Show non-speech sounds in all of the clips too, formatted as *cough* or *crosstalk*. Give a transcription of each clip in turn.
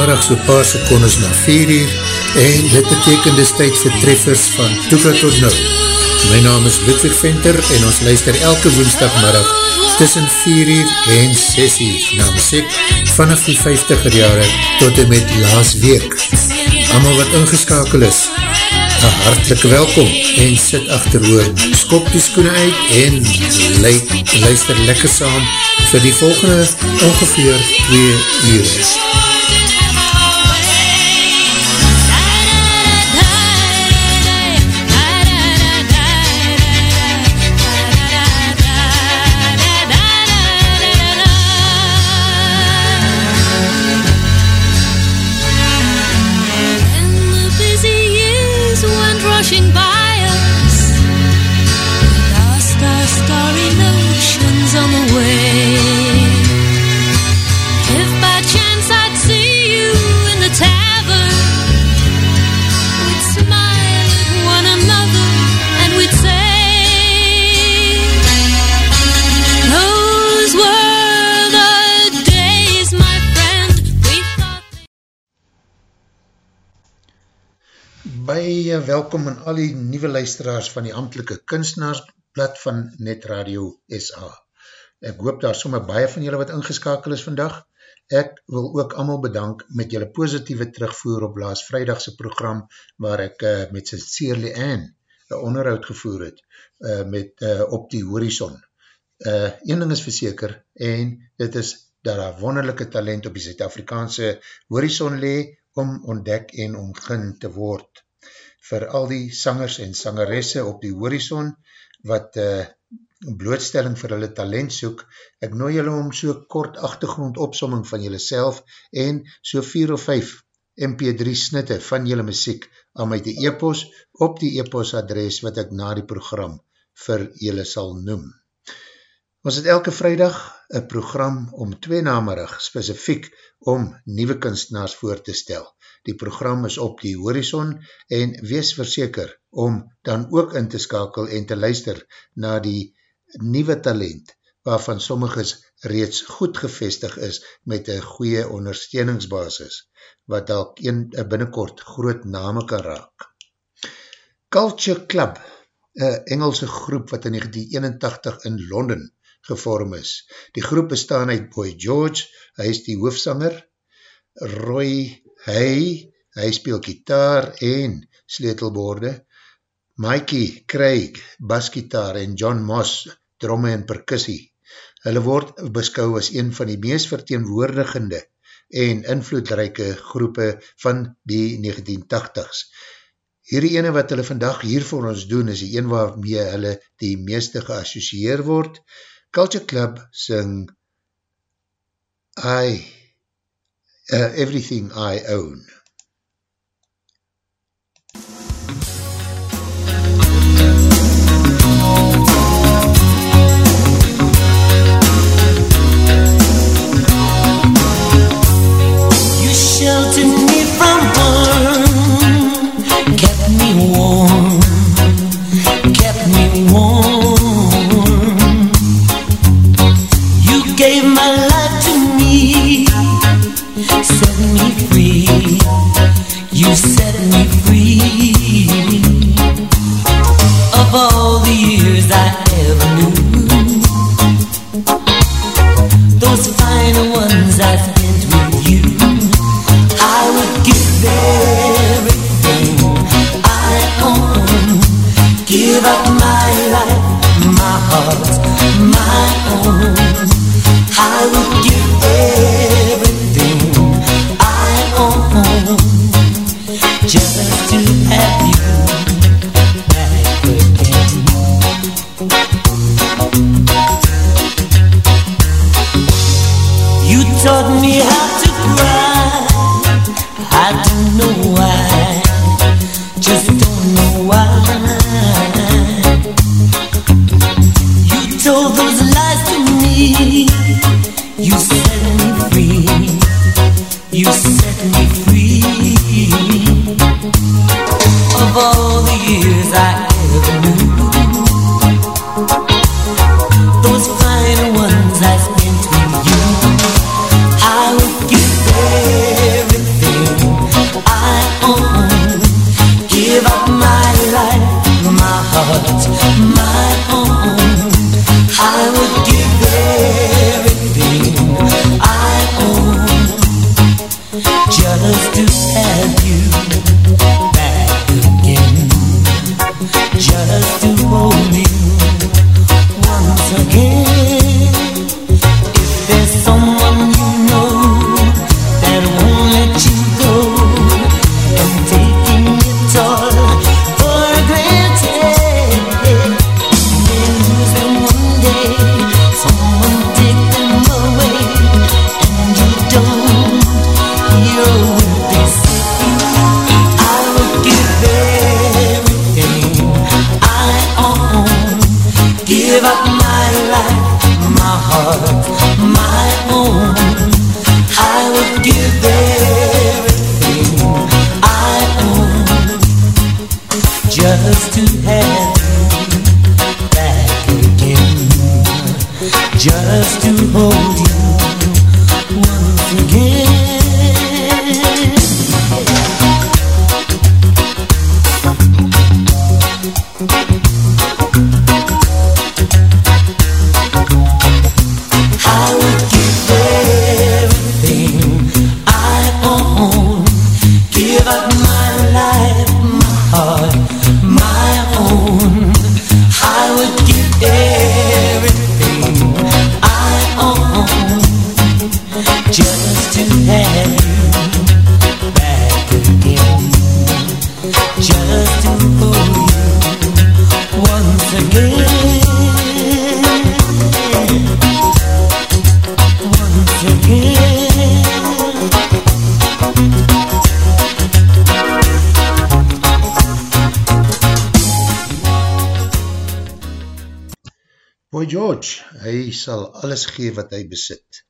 is woensdagmiddag so paar secondes na 4 uur en dit beteken dis tyd vir treffers van Toeka tot Nou. My naam is Ludwig Venter en ons luister elke woensdagmiddag tussen 4 uur en 6 uur na muziek vanaf die 50er jare tot en met laas week. Amal wat ingeskakel is, een hartelike welkom en sit achteroor, skop die skoene uit en lu luister lekker saam vir die volgende ongeveer 2 uur. Aan al die nieuwe luisteraars van die amtelike kunstenaarsblad van Net Radio SA. Ek hoop daar sommer baie van julle wat ingeskakel is vandag. Ek wil ook allemaal bedank met julle positieve terugvoer op laas vrijdagse program waar ek uh, met Cecile Ann een onderhoud gevoer het uh, met uh, op die horizon. Uh, een ding is verseker en dit is dat daar wonderlijke talent op die Zuid-Afrikaanse horizon lee om ontdek en omgin te word vir al die sangers en sangeresse op die horizon wat uh, blootstelling vir hulle talent soek. Ek nooi julle om so kort achtergrond opsomming van julle self en so 4 of 5 MP3 snitte van julle muziek aan my te e-pos op die e-pos adres wat ek na die program vir julle sal noem. Ons het elke vrijdag een program om twee namerig specifiek om nieuwe kunstenaars voor te stel. Die program is op die horizon en wees verseker om dan ook in te skakel en te luister na die nieuwe talent waarvan sommiges reeds goed gevestig is met een goeie ondersteuningsbasis wat dalk een binnenkort groot name kan raak. Culture Club, een Engelse groep wat in 1981 in Londen gevorm is. Die groep bestaan uit Boy George, hy is die hoofsanger, Roy Hay, hy speel gitaar en sleutelborde, Mikey Craig, basgitaar en John Moss, dromme en percussie. Hulle word beskou as een van die meest verteenwoordigende en invloedrijke groepe van die 1980s. Hierdie ene wat hulle vandag hier vir ons doen is die een waarmee hulle die meeste geassocieer word. Culture Club sing I, uh, Everything I Own. Sal alles gee wat hy besit.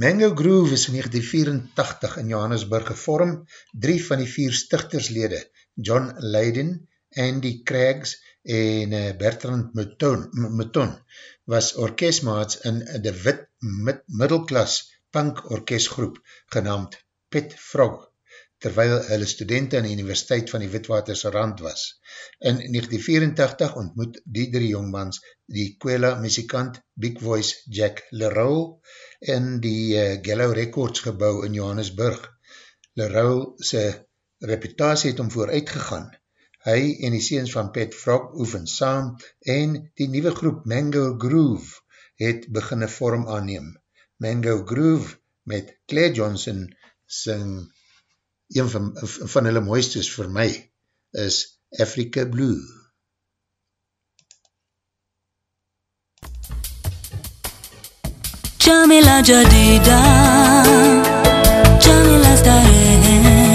Mango Groove is in 1984 in Johannesburg gevorm, drie van die vier stichterslede, John Leiden, Andy Craigs en eh, Bertrand Mouton, was orkestmaats in de wit middelklas punk orkestgroep genaamd Pet Frog terwyl hulle studenten in die Universiteit van die Witwaterse Rand was. In 1984 ontmoet die drie jongmans die Kwela muzikant Big Voice Jack Leroux in die uh, Gallo Records gebouw in Johannesburg. Leroux sy reputatie het om vooruit gegaan. Hy en die seens van Pat Frog oefen saam en die nieuwe groep Mango Groove het beginne vorm aanneem. Mango Groove met Claire Johnson sing een van, van hulle mooistes vir my is Africa Blue. Jamila Jadida Jamila Stare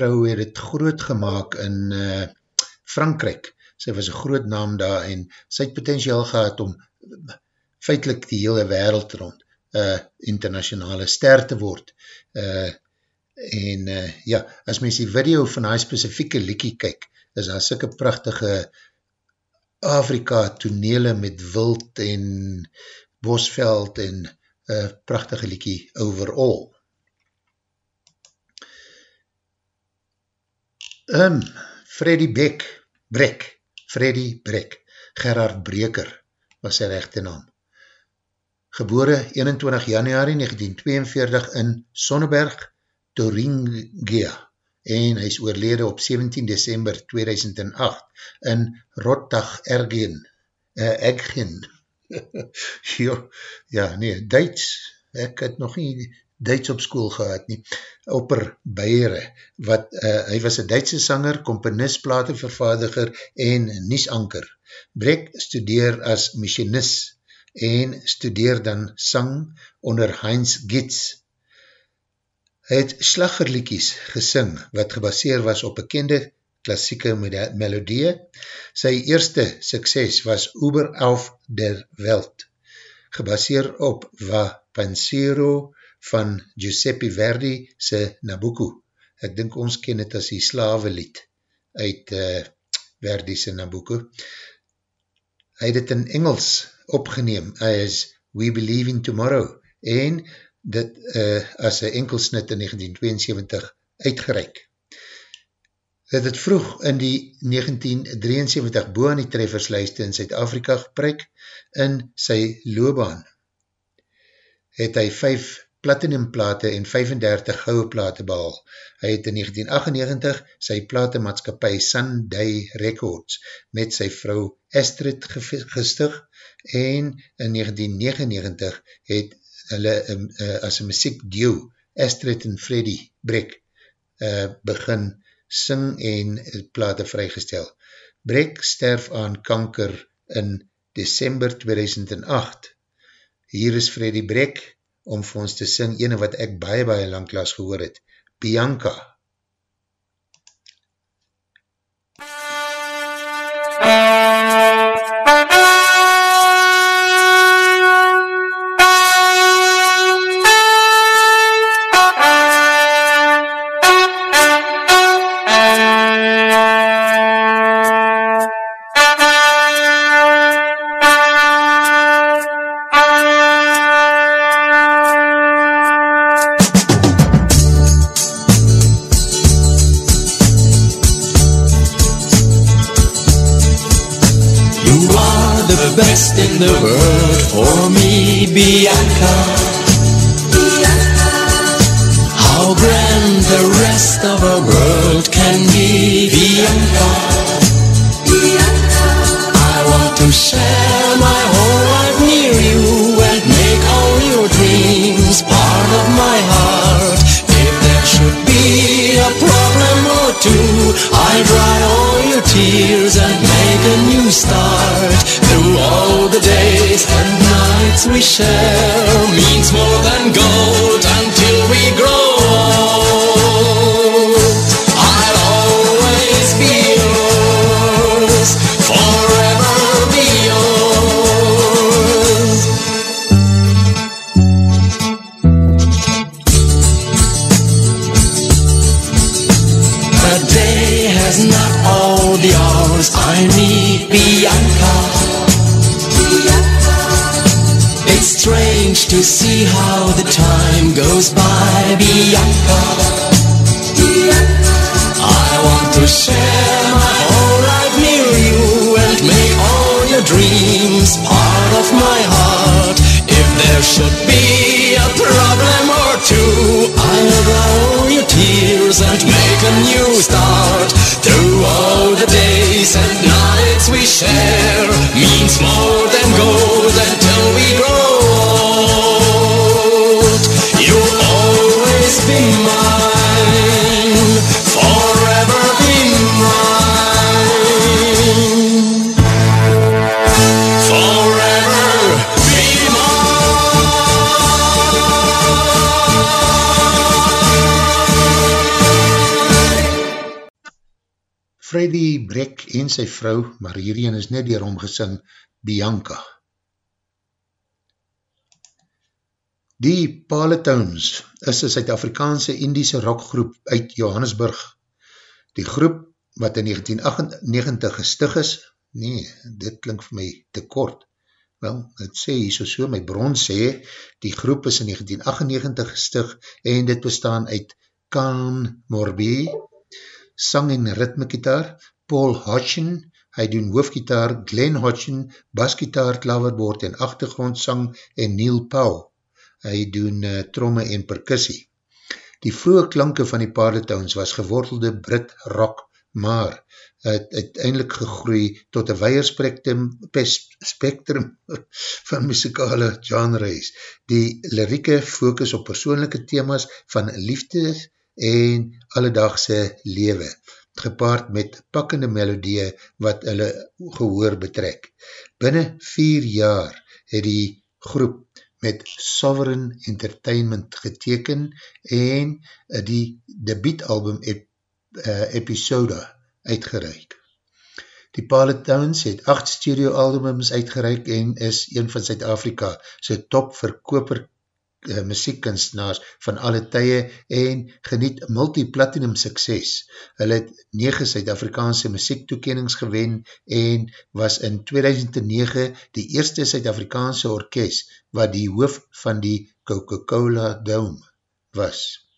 vrou het het groot gemaakt in uh, Frankrijk, sy was een groot naam daar en sy het potentiaal gehad om feitlik die hele wereld rond uh, internationale ster te word. Uh, en uh, ja, as mens die video van die specifieke liekie kyk, is daar sikke prachtige Afrika tonele met wild en bosveld en uh, prachtige liekie overall. Um, Freddy Beck, Brek, Freddy Brek, Gerard Breker was sy rechte naam. Gebore 21 januari 1942 in Sonneberg, Thuringia en hy is oorlede op 17 december 2008 in Rottag Ergen, uh, Eggen, *laughs* ja, ja, nee, Duits, ek het nog nie Duits op school gehad nie, Opper Beire, wat, uh, hy was een Duitse sanger, komponist, platenvervaardiger en niesanker. Brek studeer as machinist en studeer dan sang onder Heinz Gitz. Hy het slaggerliekies gesing, wat gebaseer was op bekende klassieke melodie. Sy eerste sukses was Uber auf der Welt, gebaseer op Va Pensero van Giuseppe Verdi se Nabucco. Ek dink ons ken het as die slavelied uit uh, Verdi se Nabucco. Hy het het in Engels opgeneem as We Believe in Tomorrow en dit uh, as een enkelsnit in 1972 uitgereik. Het het vroeg in die 1973 boe aan die treffersluiste in Zuid-Afrika gepreik in sy loobaan. Het hy 5 platinumplate en 35 gouwe plate behal. Hy het in 1998 sy platemaatskapie Sunday Records met sy vrou Astrid gestig en in 1999 het hulle um, uh, as een muziek duo Astrid en Freddy Breck uh, begin sing en plate vrygestel. Brek sterf aan kanker in December 2008. Hier is Freddy Brek om vir ons te sing ene wat ek baie baie langklaas gehoor het. Bianca. Sy vrou, maar hierheen is net dier omgesing, Bianca. Die Paletones is een Suid-Afrikaanse Indiese rockgroep uit Johannesburg. Die groep wat in 1998 gestig is, nee, dit klink vir my te kort. Wel, het sê hier so so, my bron sê, die groep is in 1998 gestig en dit bestaan uit Kaan Morbee, sang en ritmekitaar, Paul Hodgson, hy doen hoofdgitaar, Glenn Hodgson, basgitaar, klaverboord en achtergrondsang en Neil Powell, hy doen uh, tromme en percussie. Die vroege klanke van die Parletowns was gewortelde Brit rock, maar het uiteindelik gegroei tot een weier spectrum, *laughs* van muzikale genres. Die lirieke focus op persoonlijke thema's van liefde en alledaagse lewe, gepaard met pakkende melodie wat hulle gehoor betrek. Binnen vier jaar het die groep met Sovereign Entertainment geteken en die debietalbum ep, uh, Episoda uitgereik. Die Paletowns het acht studioalbums uitgereik en is een van Zuid-Afrika sy top verkoper uh, muziekkunstenaars van alle tye en geniet multi-platinum sukses. Hulle het 9 Suid-Afrikaanse muziektoekennings gewen en was in 2009 die eerste Suid-Afrikaanse orkest wat die hoof van die Coca-Cola Dome was.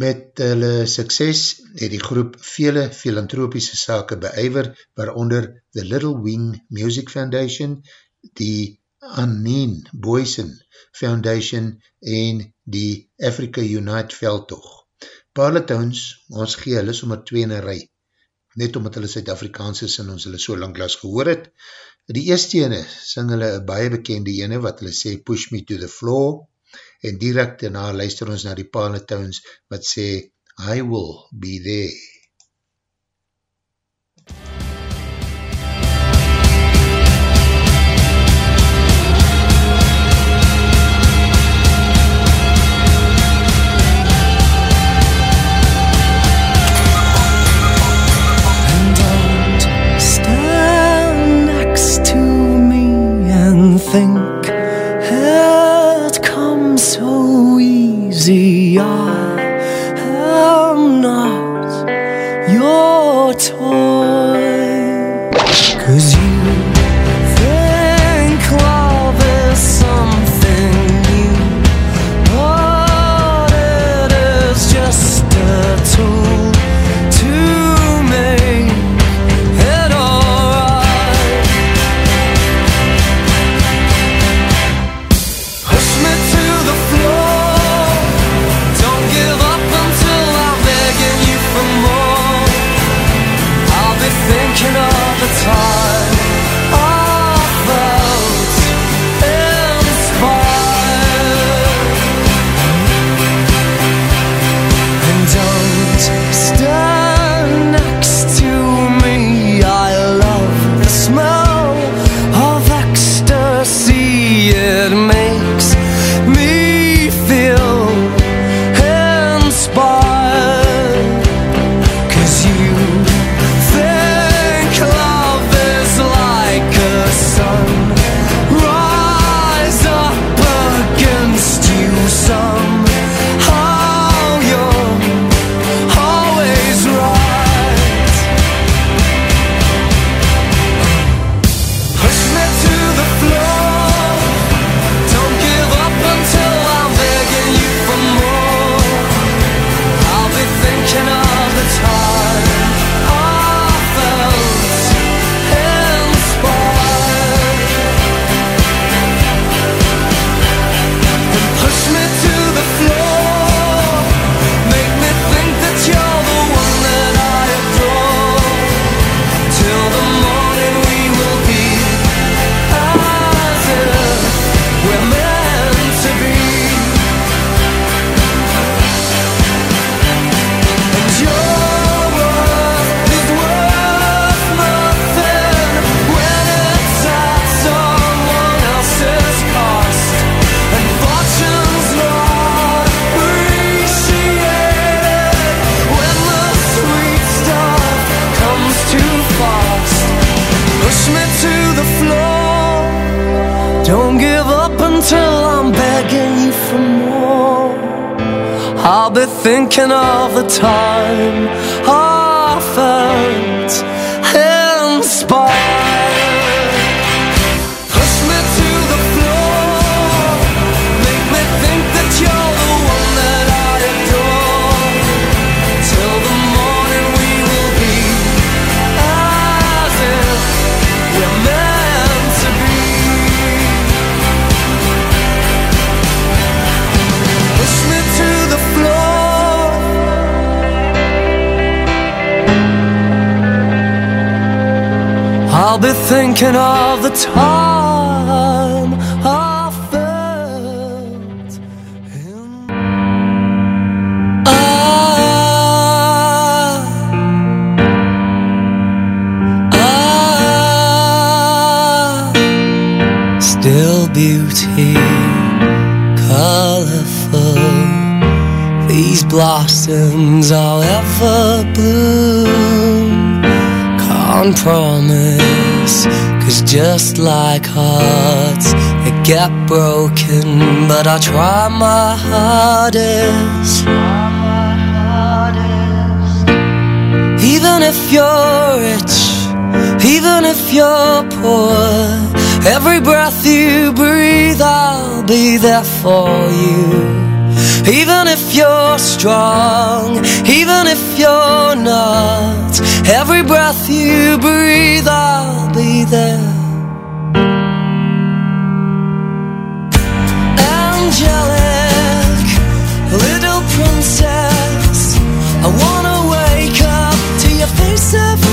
Met hulle sukses het die groep vele filantropiese sake beijver, waaronder The Little Wing Music Foundation, die Aneen Boysen Foundation en die Africa Unite veldtoog. Parletowns, ons gee hulle sommer twee in een rij, net omdat hulle Suid-Afrikaans is en ons hulle so lang glas gehoor het. Die eerste ene sing hulle een baie bekende ene wat hulle sê Push Me to the Floor en direct daarna luister ons na die Parletowns wat sê I will be there. Think it comes so easy. I am not your toy. Thinking of the time thinking of the time I felt in I Ah, still beauty, colorful. These blossoms I'll ever bloom. Can't promise, cause just like hearts, they get broken. But I try my hardest. Even if you're rich, even if you're poor, every breath you breathe, I'll be there for you. Even if you're strong, even if you're not, every breath you breathe, I'll be there. Angelic, little princess, I wanna wake up to your face every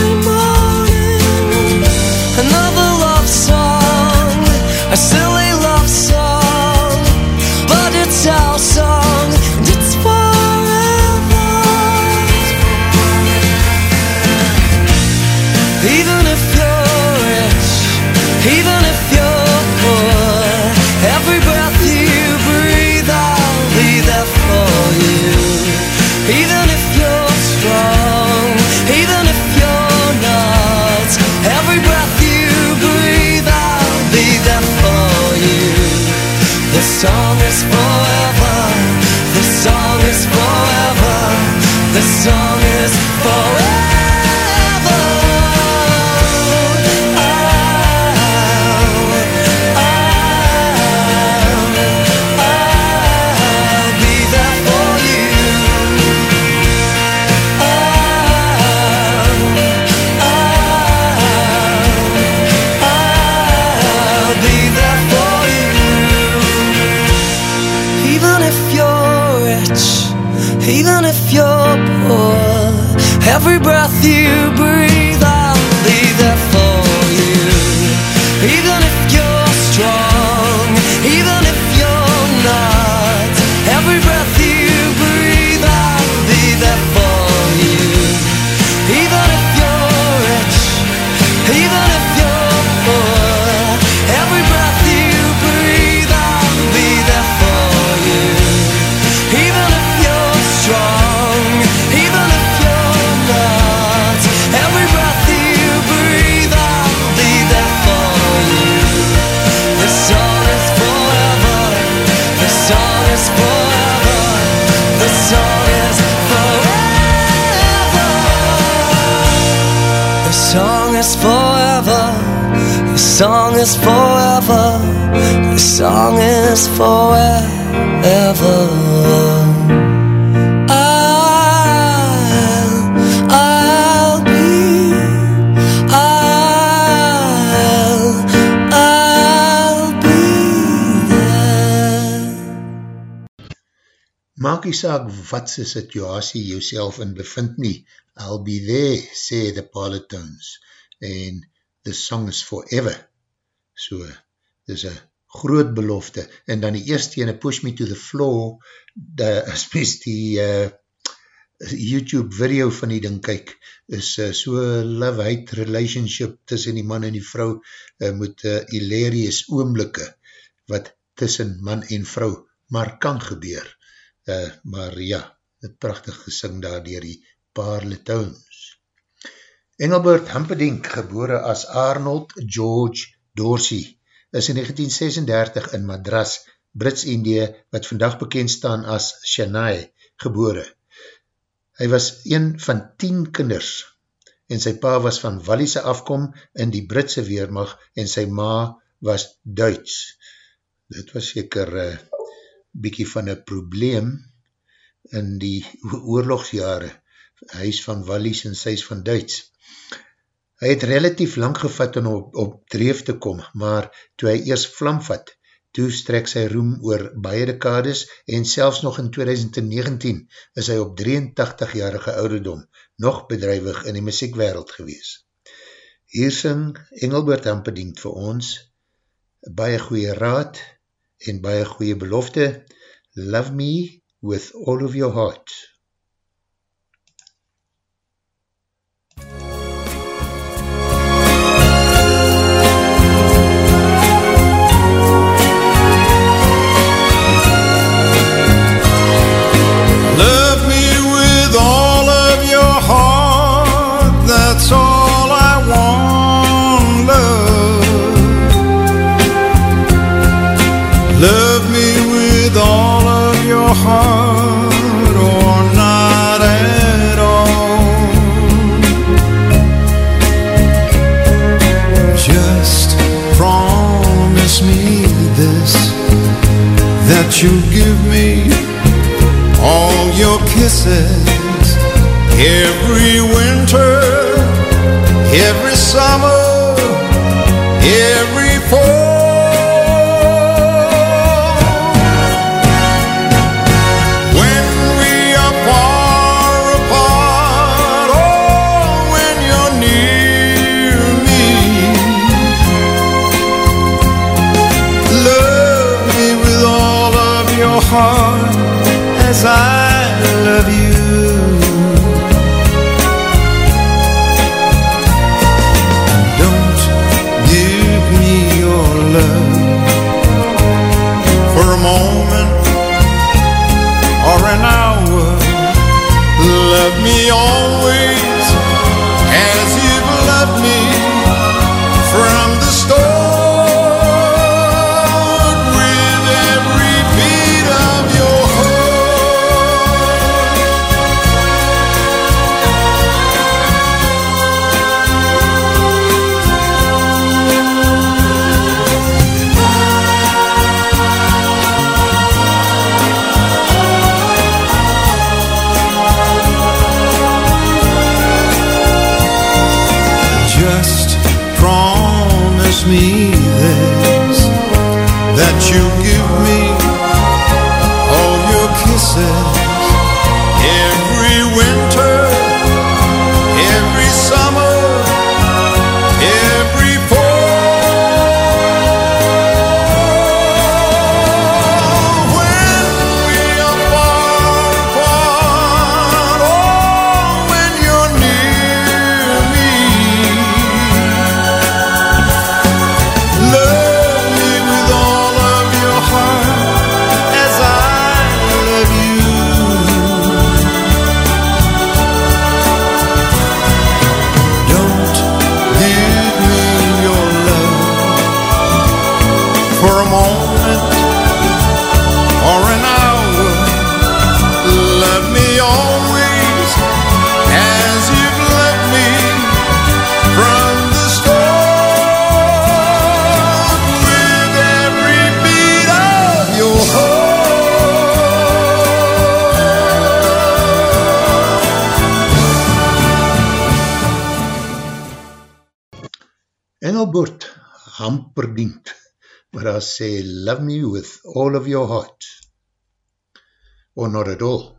song is forever. I'll, I'll be, I'll, I'll be there. Maak nie saak wat sy situasie jouself in bevind nie, I'll be there, sê the Palatines, en the song is forever. So, dis een groot belofte, en dan die eerste ene, push me to the floor, de, *laughs* as mens die uh, YouTube video van die ding kyk, is uh, so love-hate relationship tussen die man en die vrou, uh, met uh, hilarious oomblikke, wat tussen man en vrou maar kan gebeur. Uh, maar ja, het prachtig gesing daar dier die Parletones. Engelbert Humperdinck, gebore as Arnold George Dorsey, is in 1936 in Madras, Brits-Indië, wat vandag bekend staan as Chennai, gebore. Hy was een van 10 kinders en sy pa was van Wallise afkom in die Britse Weermacht en sy ma was Duits. Dit was seker uh, bykie van een probleem in die oorlogsjare. Hy is van Wallis en sy is van Duits. Hy het relatief lang gevat om op, op dreef te kom, maar toe hy eers vlam vat, toe strek sy roem oor baie dekades en selfs nog in 2019 is hy op 83-jarige ouderdom nog bedrijwig in die muziekwereld gewees. Hier sing Engelbert Hampedient vir ons baie goeie raad en baie goeie belofte Love me with all of your heart. You give me all your kisses. Every winter, every summer, as I love you. Don't give me your love for a moment or an hour. Love me always Hamperdient, waar daar sê, love me with all of your heart. Or not at all.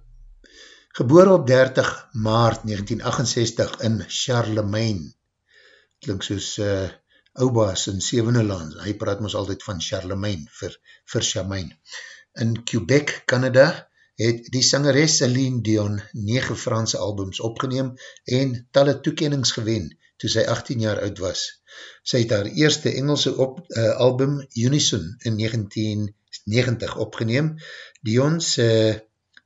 Geboor op 30 maart 1968 in Charlemagne. Klink soos uh, Oubaas in Sevene Land. Hy praat ons altyd van Charlemagne vir, vir Charlemagne. In Quebec, Canada, het die sangeres Celine Dion 9 Franse albums opgeneem en talle toekennings gewen toe sy 18 jaar oud was. Sy het haar eerste Engelse op, uh, album Unison in 1990 opgeneem. Dion's uh,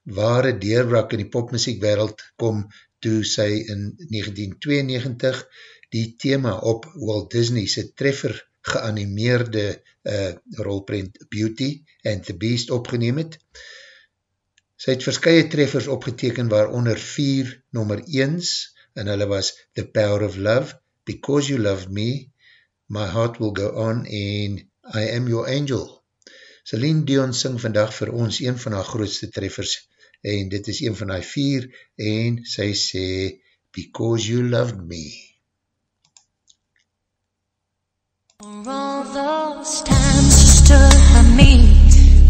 ware deurwrak in die popmuziek wereld kom toe sy in 1992 die thema op Walt Disney sy treffer geanimeerde eh, uh, rolprint Beauty and the Beast opgeneem het. Sy het verskye treffers opgeteken waaronder vier nummer 1's en hulle was The Power of Love, Because You Love Me, My Heart Will Go On en I Am Your Angel. Celine Dion sing vandag vir ons een van haar grootste treffers en dit is een van haar vier en sy sê Because You Love Me. For all those times you stood by me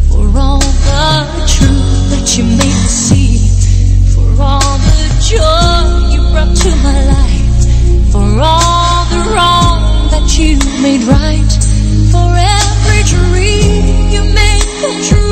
For all the truth that you made me see For all the joy you brought to my life for all the wrong that you made right, for every dream you made come true.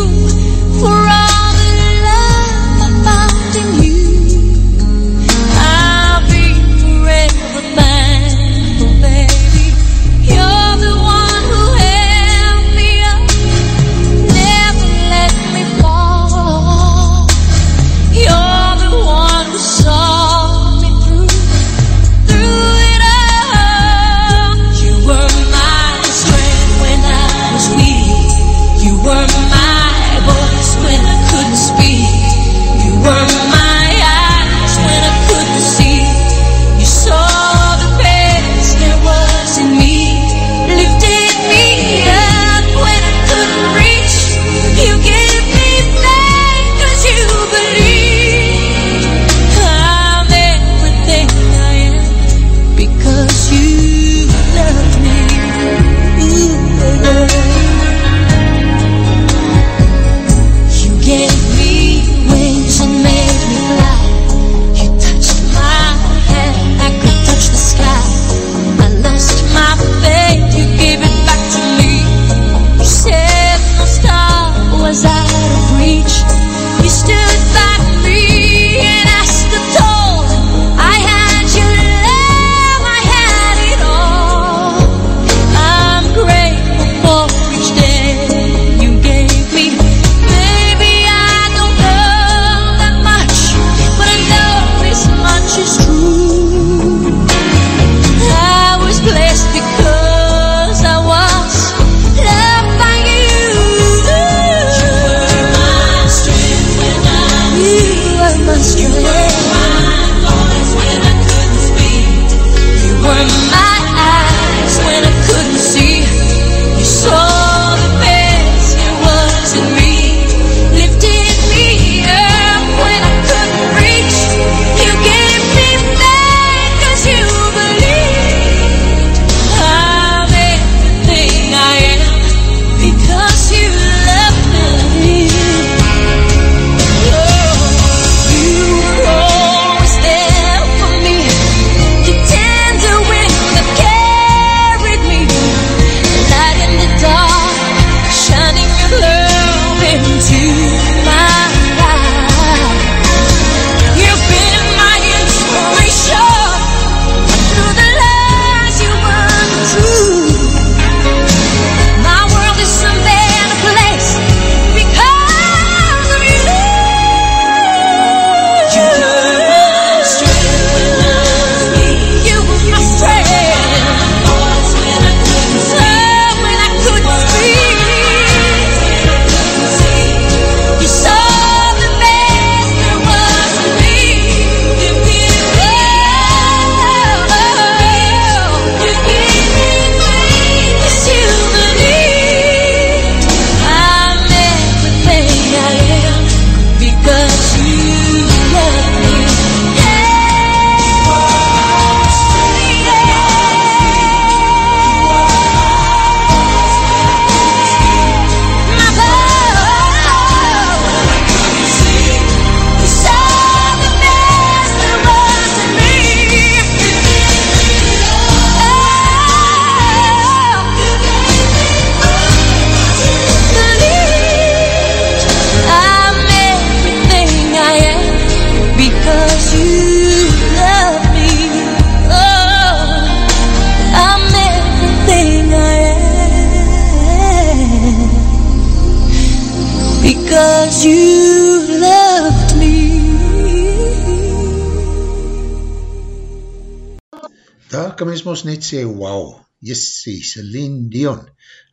mens ons net sê, wow, jessie, Celine Dion,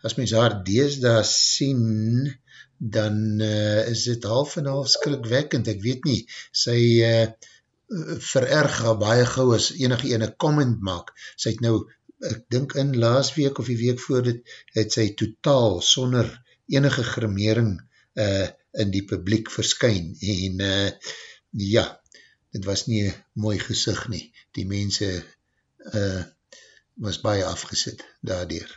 as mens haar deesda sien, dan uh, is dit half en half skrikwekkend, ek weet nie, sy uh, vererg haar baie gauw as enige ene comment maak, sy het nou, ek dink in laas week of die week voor dit, het sy totaal sonder enige grimering uh, eh, in die publiek verskyn, en uh, ja, dit was nie mooi gezicht nie, die mense uh, was baie afgesit daardoor.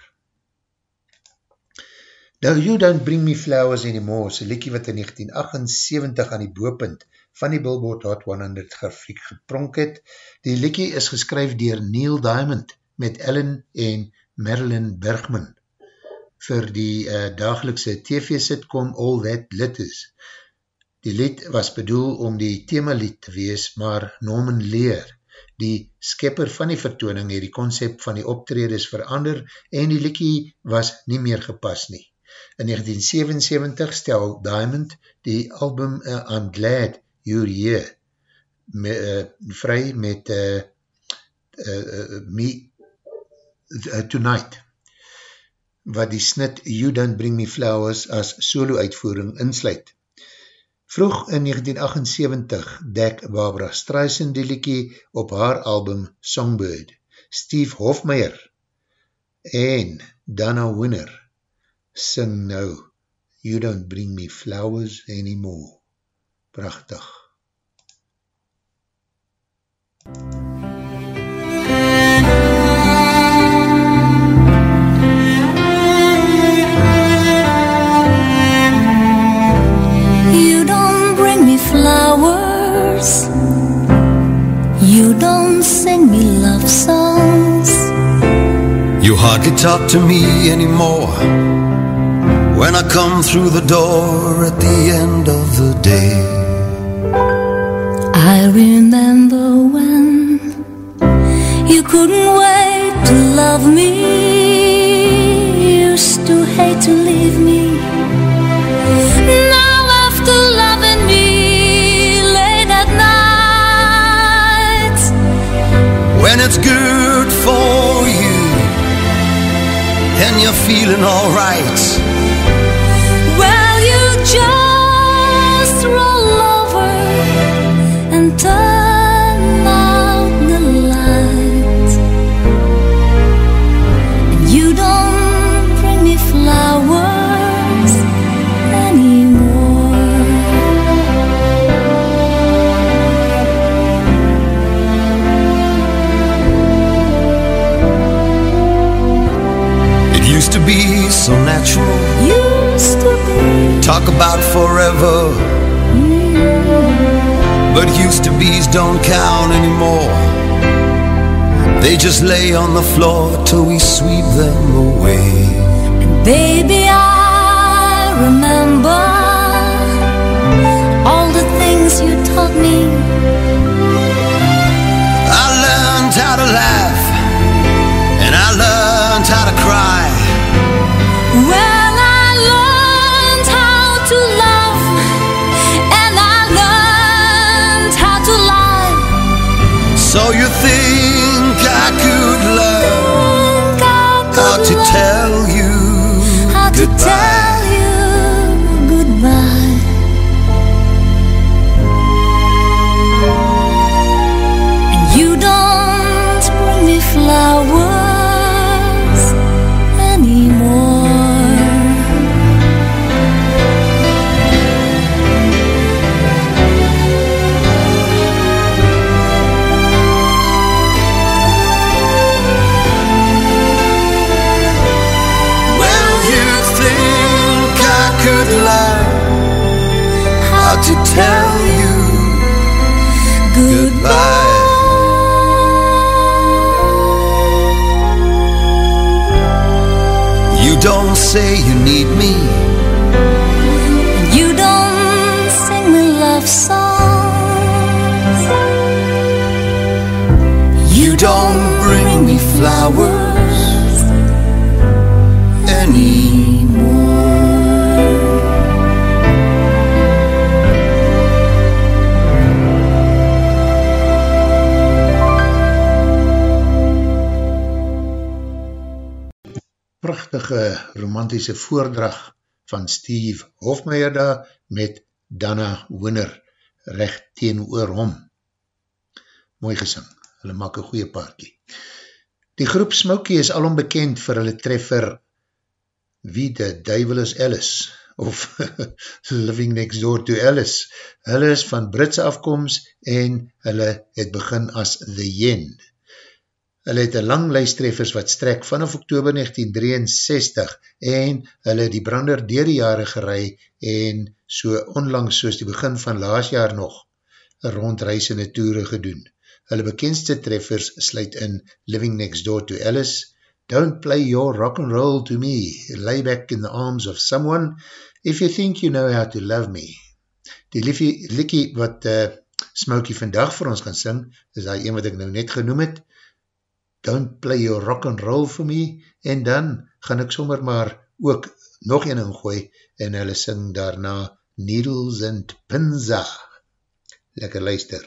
Now You Don't Bring Me Flowers Anymore is een liekie wat in 1978 aan die boepunt van die Billboard Hot 100 grafiek gepronk het. Die liekie is geskryf dier Neil Diamond met Ellen en Marilyn Bergman vir die uh, dagelikse TV-sitcom All That Lit Is. Die lied was bedoel om die themalied te wees, maar Norman Lear die skepper van die vertooning het die concept van die optredes verander en die liekie was nie meer gepas nie. In 1977 stel Diamond die album uh, I'm Glad You're Here me, uh, vry met uh, uh, Me uh, Tonight wat die snit You Don't Bring Me Flowers as solo uitvoering insluit. Vroeg in 1978 dek Barbara Streisand die liekie op haar album Songbird. Steve Hofmeyer en Dana Winner sing nou You Don't Bring Me Flowers Anymore. Prachtig. You don't sing me love songs. You hardly talk to me anymore when I come through the door at the end of the day. I remember when you couldn't wait to love me, You used to hate to leave me. Feeling alright. Natural. Used to be. Talk about forever. But used to be's don't count anymore. They just lay on the floor till we sweep them away. And Baby, I remember tell you how to goodbye? Me. You don't sing me love songs. You don't bring me flowers romantische voordrag van Steve Hofmeyer daar met Dana Wooner recht teen oor hom. Mooi gesing, hulle maak een goeie paardie. Die groep Smokey is alom bekend vir hulle treffer Wie de Duivel is Alice of *laughs* Living Next Door to Alice. Hulle is van Britse afkomst en hulle het begin as The Yen. Hulle het een lang lijstreffers wat strek vanaf oktober 1963 en hulle die brander dier die jare gerei en so onlangs soos die begin van laas jaar nog rondreisende toere gedoen. Hulle bekendste treffers sluit in Living Next Door to Alice, Don't Play Your Rock and Roll to Me, Lay Back in the Arms of Someone, If You Think You Know How to Love Me. Die liefie, liekie wat uh, Smokey vandag vir ons kan sing, is die een wat ek nou net genoem het, Don't Play Your Rock and Roll for Me, en dan gaan ek sommer maar ook nog een ingooi, en hulle sing daarna Needles and Pinza. Lekker luister.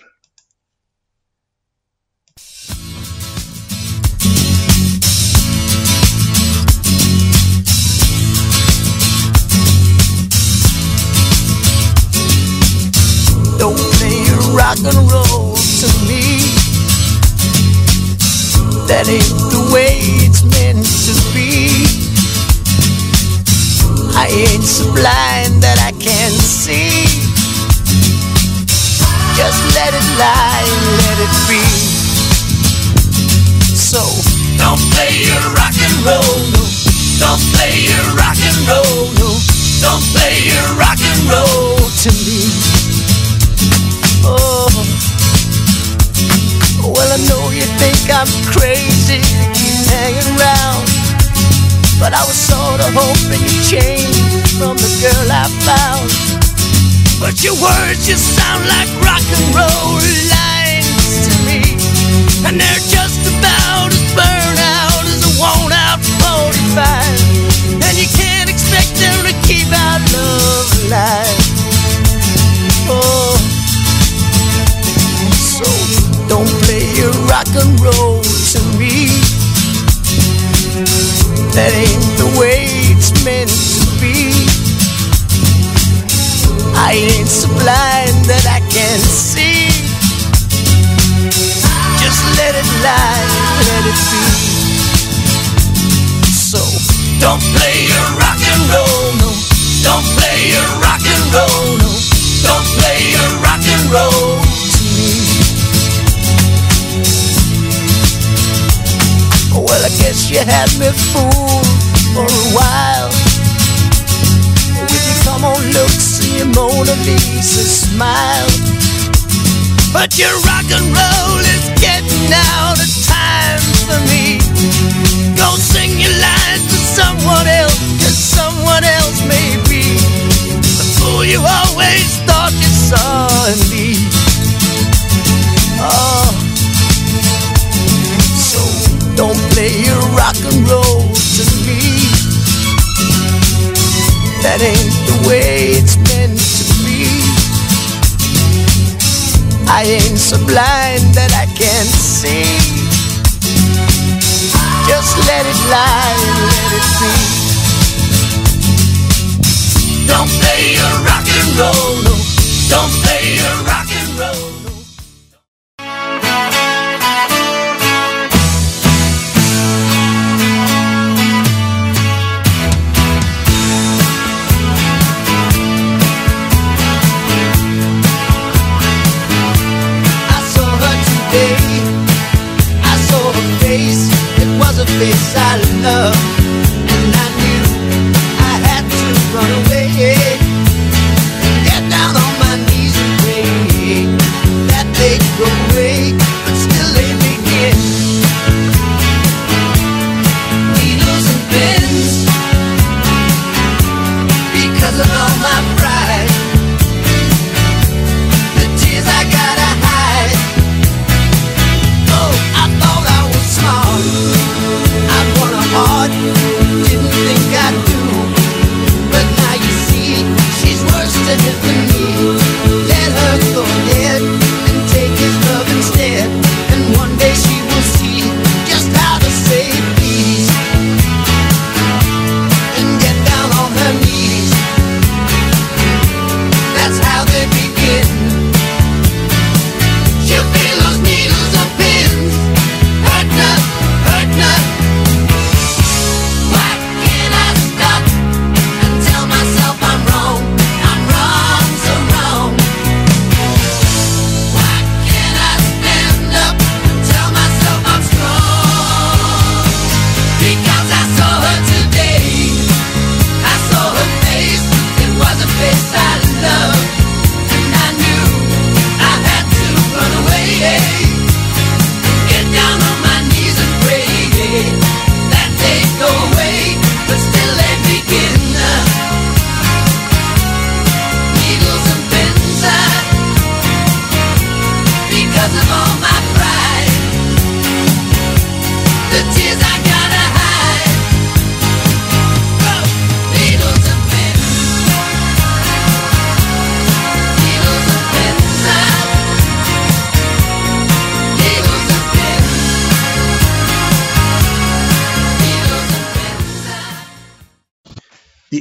Don't play rock and roll to me that ain't the way it's meant to be. I ain't so blind that I can't see. Just let it lie let it be. So don't play your rock and roll, no. Don't play your rock and roll, no. Don't play your rock and roll to me. Oh. Well, I know you think I'm crazy to keep hanging around. But I was sort of hoping you'd change from the girl I found. But your words just sound like rock and roll lines to me. And they're just about as burned out as a worn out 45. And you can't expect them to keep our love alive. Oh. Play and roll to me. That ain't the way it's meant to be. I ain't so blind that I can't see. Just let it lie, let it be. So don't play your rock and roll, no. Don't play your rock and roll, no. Don't play your rock and roll I guess you had me fooled for a while. With your come on looks and your Mona Lisa smile. But your rock and roll is getting out of time for me. Go sing your lines to someone else Cause someone else may be The fool you always thought you saw in me. Oh don't play your rock and roll to me. That ain't the way it's meant to be. I ain't so blind that I can't see. Just let it lie let it be. Don't play your rock and roll, no. Don't play your rock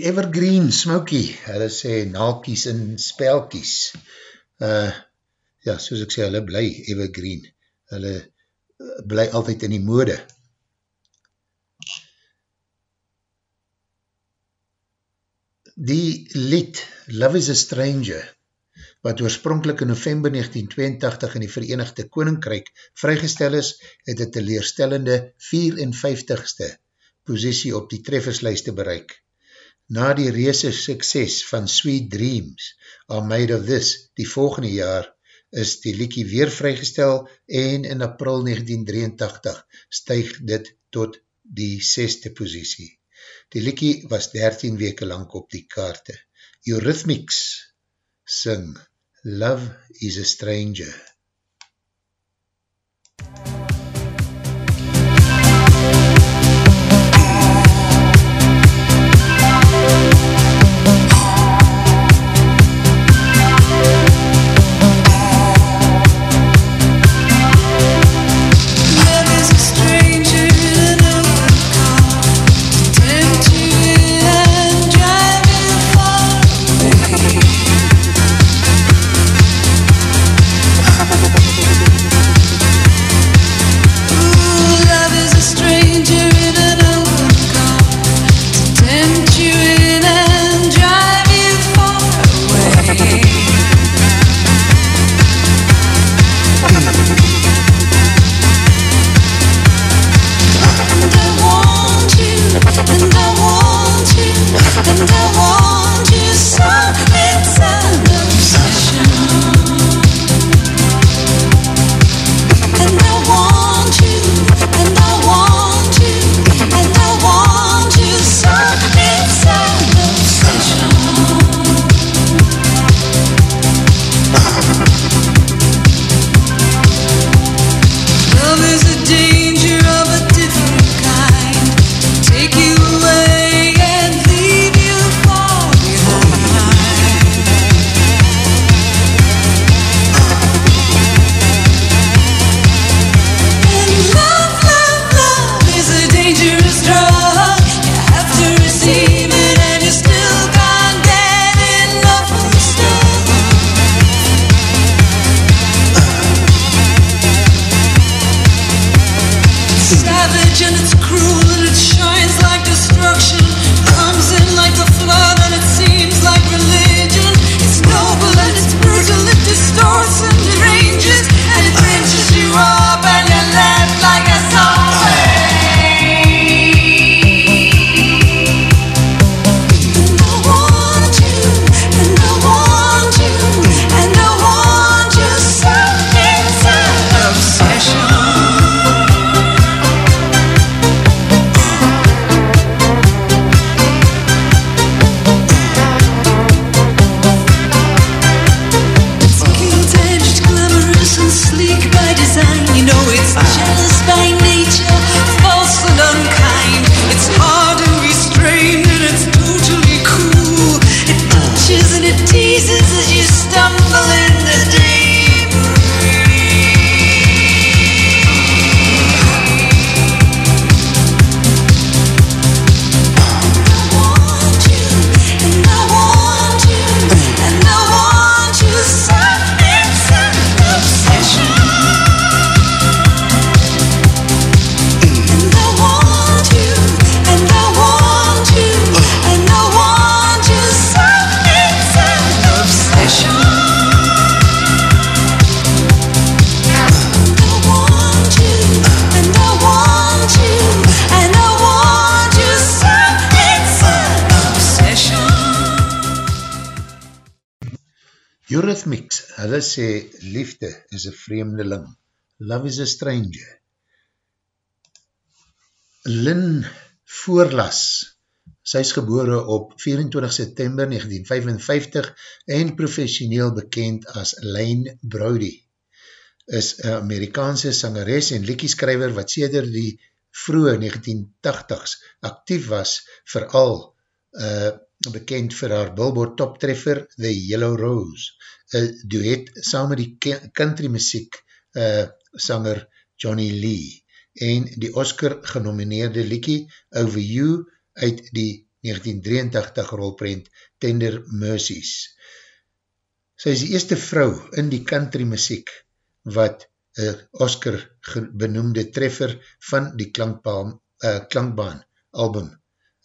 Evergreen Smoky, hulle sê naalkies en spelkies. Uh, ja, soos ek sê, hulle bly Evergreen. Hulle bly altyd in die mode. Die lied Love is a Stranger, wat oorspronkelijk in november 1982 in die Verenigde Koninkryk vrygestel is, het het een leerstellende 54ste posiesie op die trefferslijste bereik. Na die reese sukses van Sweet Dreams, Are Made of This, die volgende jaar, is die liekie weer vrygestel en in april 1983 stuig dit tot die seste posiesie. Die liekie was 13 weke lang op die kaarte. Eurythmics sing Love is a Stranger. sign sê liefde is een vreemdeling, love is a stranger. Lynn Voorlas, sy is gebore op 24 september 1955 en professioneel bekend as Lane Brody, is een Amerikaanse sangeres en liekieskrijver wat sêder die vroege 1980s actief was, vooral uh, bekend vir haar billboard toptreffer The Yellow Rose, een duet saam met die country muziek uh, sanger Johnny Lee en die Oscar genomineerde liekie Over You uit die 1983 rolprent Tender Mercies. Sy is die eerste vrou in die country muziek wat een Oscar benoemde treffer van die klankbaan, uh, klankbaan album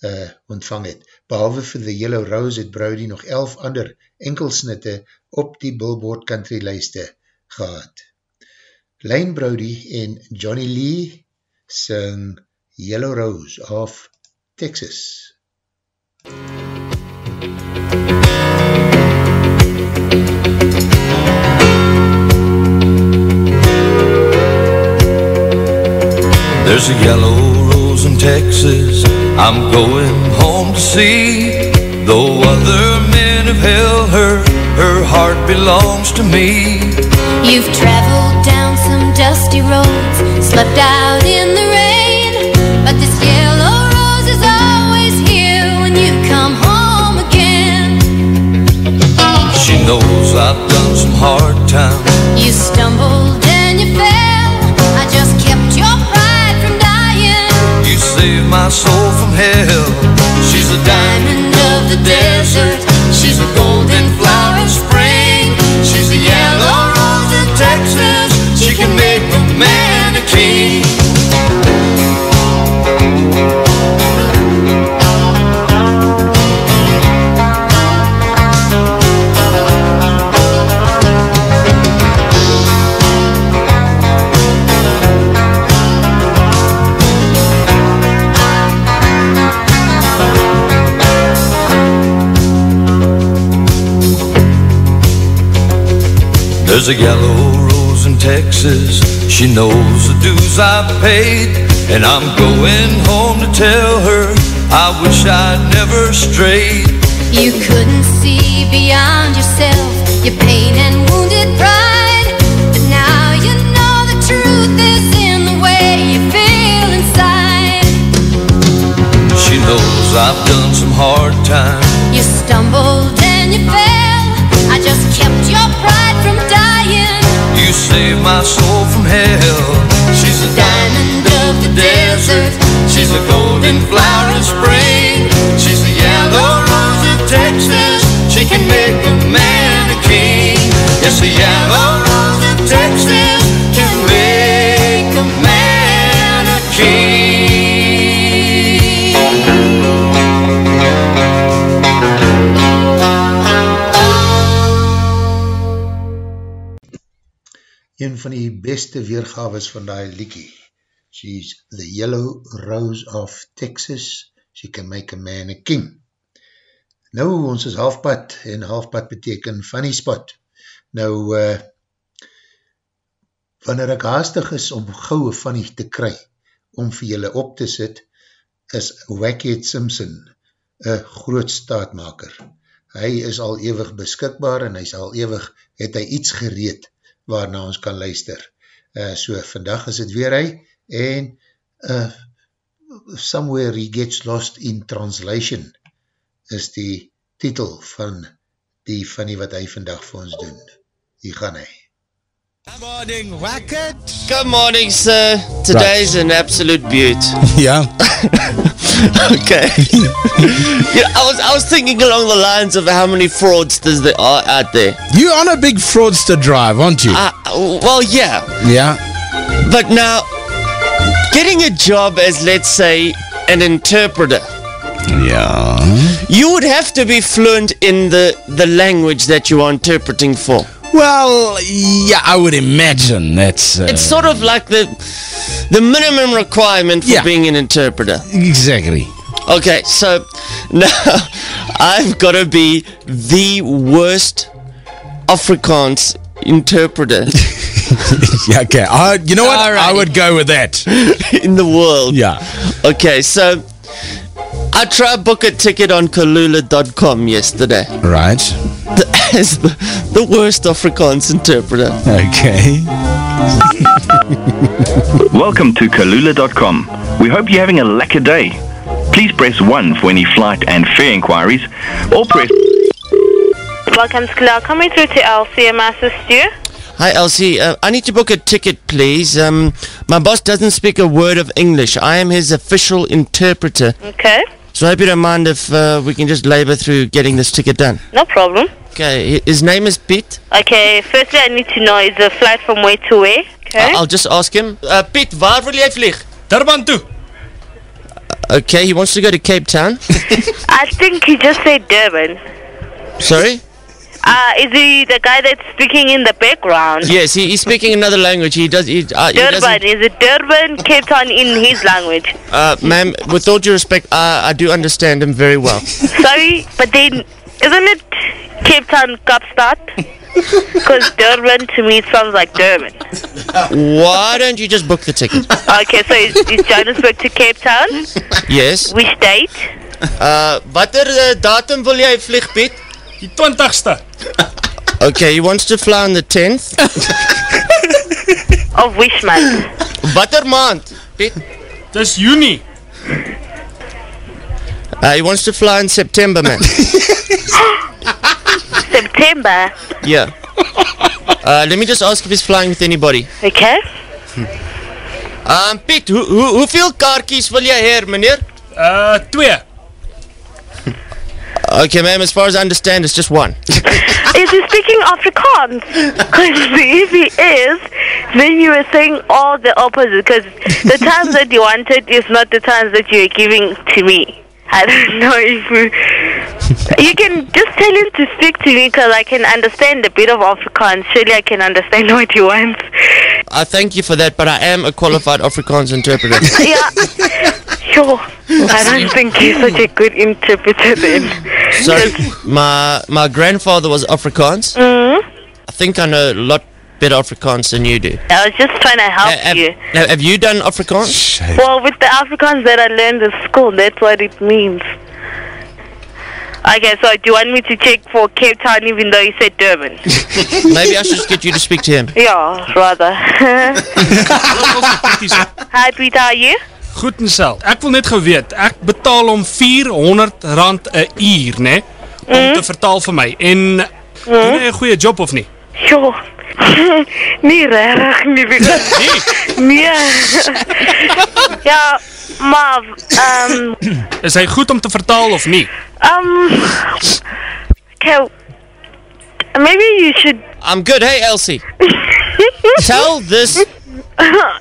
uh, ontvang het. Behalve vir The Yellow Rose het Brody nog elf ander enkelsnitte op die Billboard country lijste gehad. Lane Brody en Johnny Lee sing Yellow Rose of Texas. There's a yellow rose in Texas I'm going home to see Though other men have held her Her heart belongs to me. You've traveled down some dusty roads, slept out in the rain, but this yellow rose is always here when you come home again. She knows I've done some hard times. You stumbled and you fell, I just kept your pride from dying. You saved my soul from hell. She's a diamond of the desert She's a golden flower in spring. She's a yellow rose of Texas. She can make a man a king There's a yellow rose in Texas. She knows the dues I've paid. And I'm going home to tell her I wish I'd never strayed. You couldn't see beyond yourself, your pain and wounded pride. You saved my soul from hell. She's a diamond of the desert. She's a golden flower in spring. She's a yellow rose of Texas. She can make a man a king. Yes, a yellow Een van die beste weergaves van die liekie. She's the yellow rose of Texas. She can make a man a king. Nou, ons is halfpad, en halfpad beteken funny spot. Nou, uh, wanneer ek haastig is om gouwe funny te kry, om vir julle op te sit, is Wackhead Simpson, een groot staatmaker. Hy is al ewig beskikbaar, en hy is al ewig, het hy iets gereed, waarna ons kan luister. Uh, so, vandag is het weer hy, en uh, Somewhere He Gets Lost in Translation, is die titel van die van die wat hy vandag vir ons doen. Hier gaan hy. Good morning, Wackett. Good morning, sir. Today's an absolute beaut. Yeah. *laughs* *laughs* *laughs* okay. *laughs* yeah, I was I was thinking along the lines of how many fraudsters there are out there. You're on a big fraudster drive, aren't you? Uh, well, yeah, yeah. but now getting a job as let's say an interpreter, Yeah. you would have to be fluent in the the language that you are interpreting for. Well, yeah, I would imagine that's. Uh, It's sort of like the the minimum requirement for Yeah. being an interpreter. exactly. Okay, so *laughs* now I've got to be the worst Afrikaans interpreter *laughs* Yeah, okay. I, you know what? I would go with that. *laughs* in the world. Yeah. Okay, so I tried book a ticket on Kalula.com yesterday Right. As the, the worst Afrikaans interpreter. Okay. Welcome to Kalula.com. We hope you're having a lekker day. Please press 1 for any flight and fare inquiries, or press Welcome to Kalal. Coming through to LCM assist you. Hi Elsie, uh, I need to book a ticket please. Um, my boss doesn't speak a word of English. I am his official interpreter. Okay. So I hope you don't mind if uh, we can just labor through getting this ticket done. No problem. Okay, his name is Pete. Okay, firstly I need to know is the flight from where to where? Okay. I- I'll just ask him. Uh, Piet, waar wil jy vlieg? Durban toe. Okay, he wants to go to Cape Town. *laughs* I think he just said Durban. Sorry? Uh, is he the guy that's speaking in the background? Yes, he, he's speaking another language. He does. He, uh, he Durban. Is it Durban, Cape Town in his language? Uh, ma'am, with all due respect, uh, I do understand him very well. *laughs* Sorry, but then isn't it Cape Town Kapstad? Because *laughs* Durban to me sounds like Durban. Why don't you just book the ticket? Okay, so is, is Johannesburg to Cape Town? Yes. Which date? Uh, watter uh, datum wil jy vlieg, Piet? Die 20ste. Okay, he wants to fly on the 10th. *laughs* Of which month? Watter maand, Piet? Dis Junie. Uh, he wants to fly in September, man. *gasps* September. yeah. Uh, let me just ask if he's flying with anybody. Okay. Um, Piet, hoe, hoe, hoeveel kaartjies wil jy hê, meneer? Uh, twee. Okay, ma'am, as far as I understand, it's just one. *laughs* Is he speaking Afrikaans? *laughs* Because *laughs* if he is, then you were saying all the opposite. Because the times that you wanted is not the times that you're giving to me. I don't *laughs* know if you, you can just tell him to speak to me because I can understand a bit of Afrikaans. Surely I can understand *laughs* what he wants. I thank you for that, but I am a qualified Afrikaans interpreter. *laughs* Yeah. Sure. I don't think he's such a good interpreter then. So, my my grandfather was Afrikaans. Mhm. I think I know a lot better Afrikaans than you do. I was just trying to help Ha- have, you. ha- have you done Afrikaans? Well, with the Afrikaans that I learned in school, that's what it means. Okay, so do you want me to check for Cape Town even though you said Durban? *laughs* Maybe I should just get you to speak to him. yeah, rather. *laughs* Hi, Peter, how are you? Goed en sel. Ek wil net geweet, ek betaal om 400 rand 'n uur, né? Om te vertaal vir my. En doen jy 'n goeie job of nie? Sure. *laughs* nee, regtig nie. *laughs* Nee. nee. ja, maar, um, Is hy goed om te vertaal of nie? um, okay, maybe you should, I'm good. Hey, Elsie. *laughs* Tell this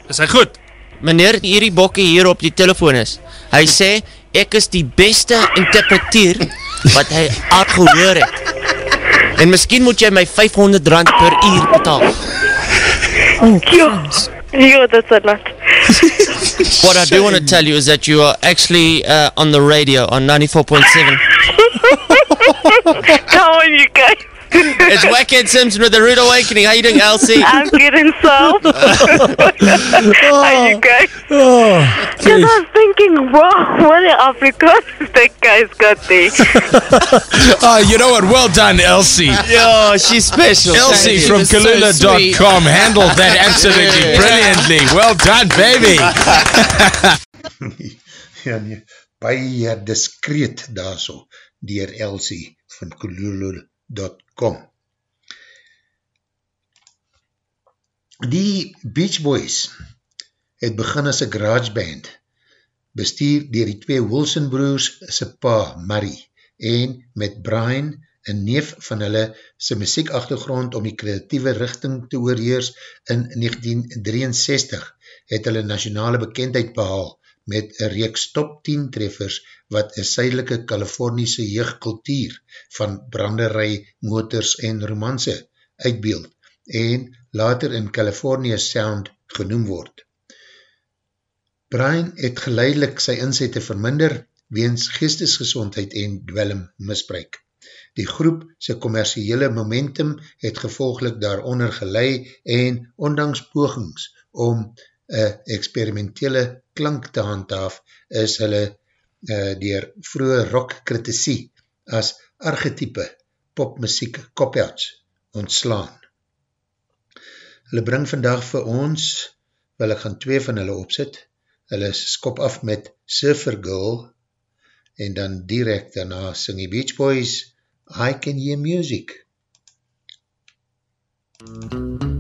Is hy goed? meneer hierdie bokkie hier op die telefoon is. Hy sê ek is die beste interpreteur wat hy al gehoor het. En miskien moet jy my 500 rand per uur betaal. yo, yo, that's a lot. What I do want to tell you is that you are actually uh, on the radio on 94.7. Come on, you guys. *laughs* It's Wicked Simpson with the Rude Awakening. How you doing, Elsie? *laughs* I'm getting so. *laughs* How you guys? Because I was thinking, wow, what an Afrikaans that guy's got there. Ah, Uh, you know what? Well done, Elsie. Yo, she's special. Elsie from Kalula.com handled that absolutely brilliantly. Well done, baby. ja nee, baie discreet daarso, dier Elsie van Kululu.com. Die Beach Boys het begin as een garage band, bestuur dier die twee Wilson broers se pa, Murray, en met Brian, een neef van hulle, sy muziekachtergrond om die kreatieve richting te oorheers in 1963, het hulle nationale bekendheid behaal met een reeks top 10 treffers wat een suidelike Californiese jeugkultuur van branderij, motors en romanse uitbeeld en later in California Sound genoem word. Brian het geleidelik sy inzette verminder weens geestesgezondheid en dwellum misbruik. Die groep sy commerciële momentum het gevolglik daaronder gelei en ondanks pogings om een experimentele klank te handhaaf is hulle uh, dier vroege rock kritisie as archetype popmuziek kopjats ontslaan. Hulle bring vandag vir ons, wel ek gaan twee van hulle opsit, hulle skop af met Surfer Girl en dan direct daarna sing die Beach Boys I Can Hear Music. Ooh.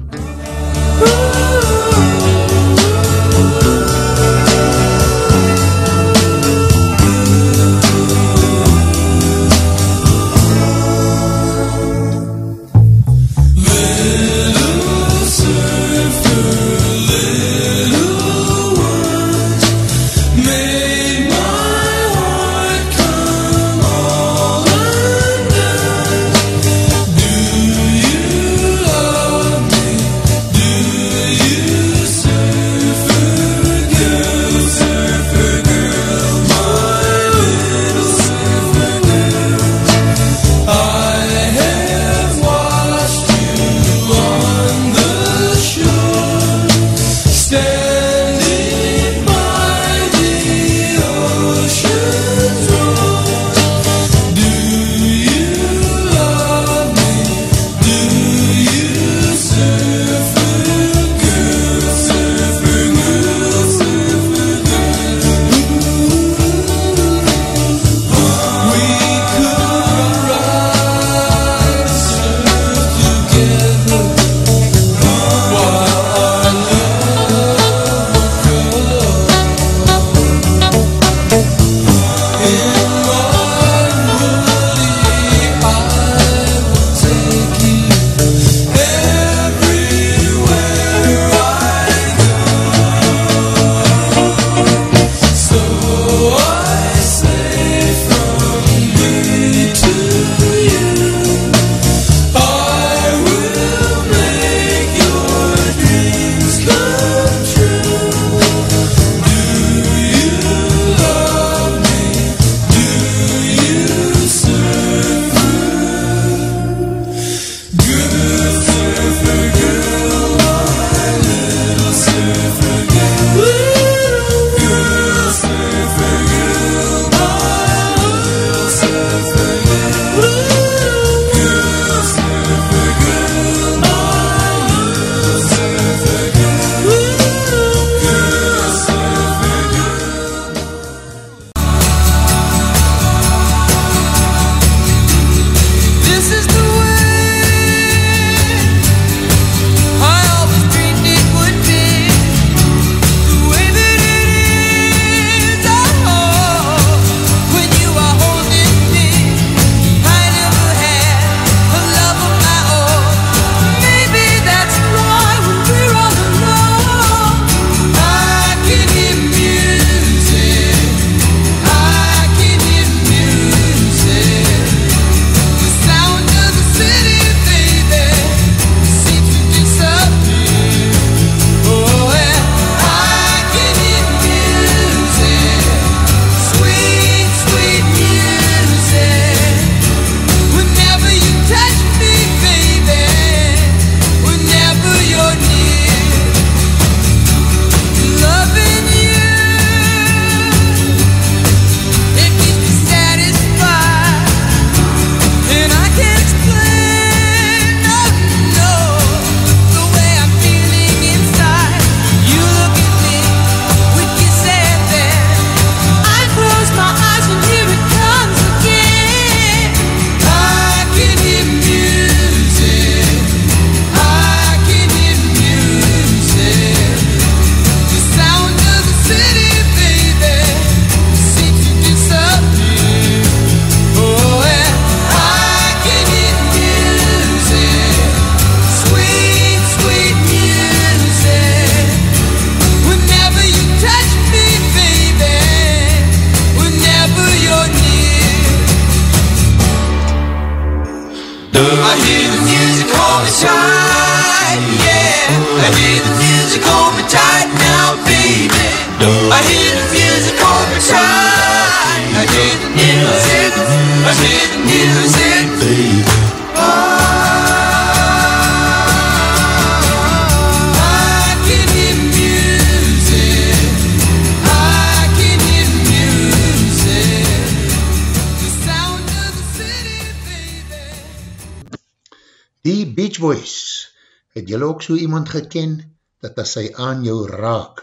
Ook so iemand geken, dat as hy aan jou raak,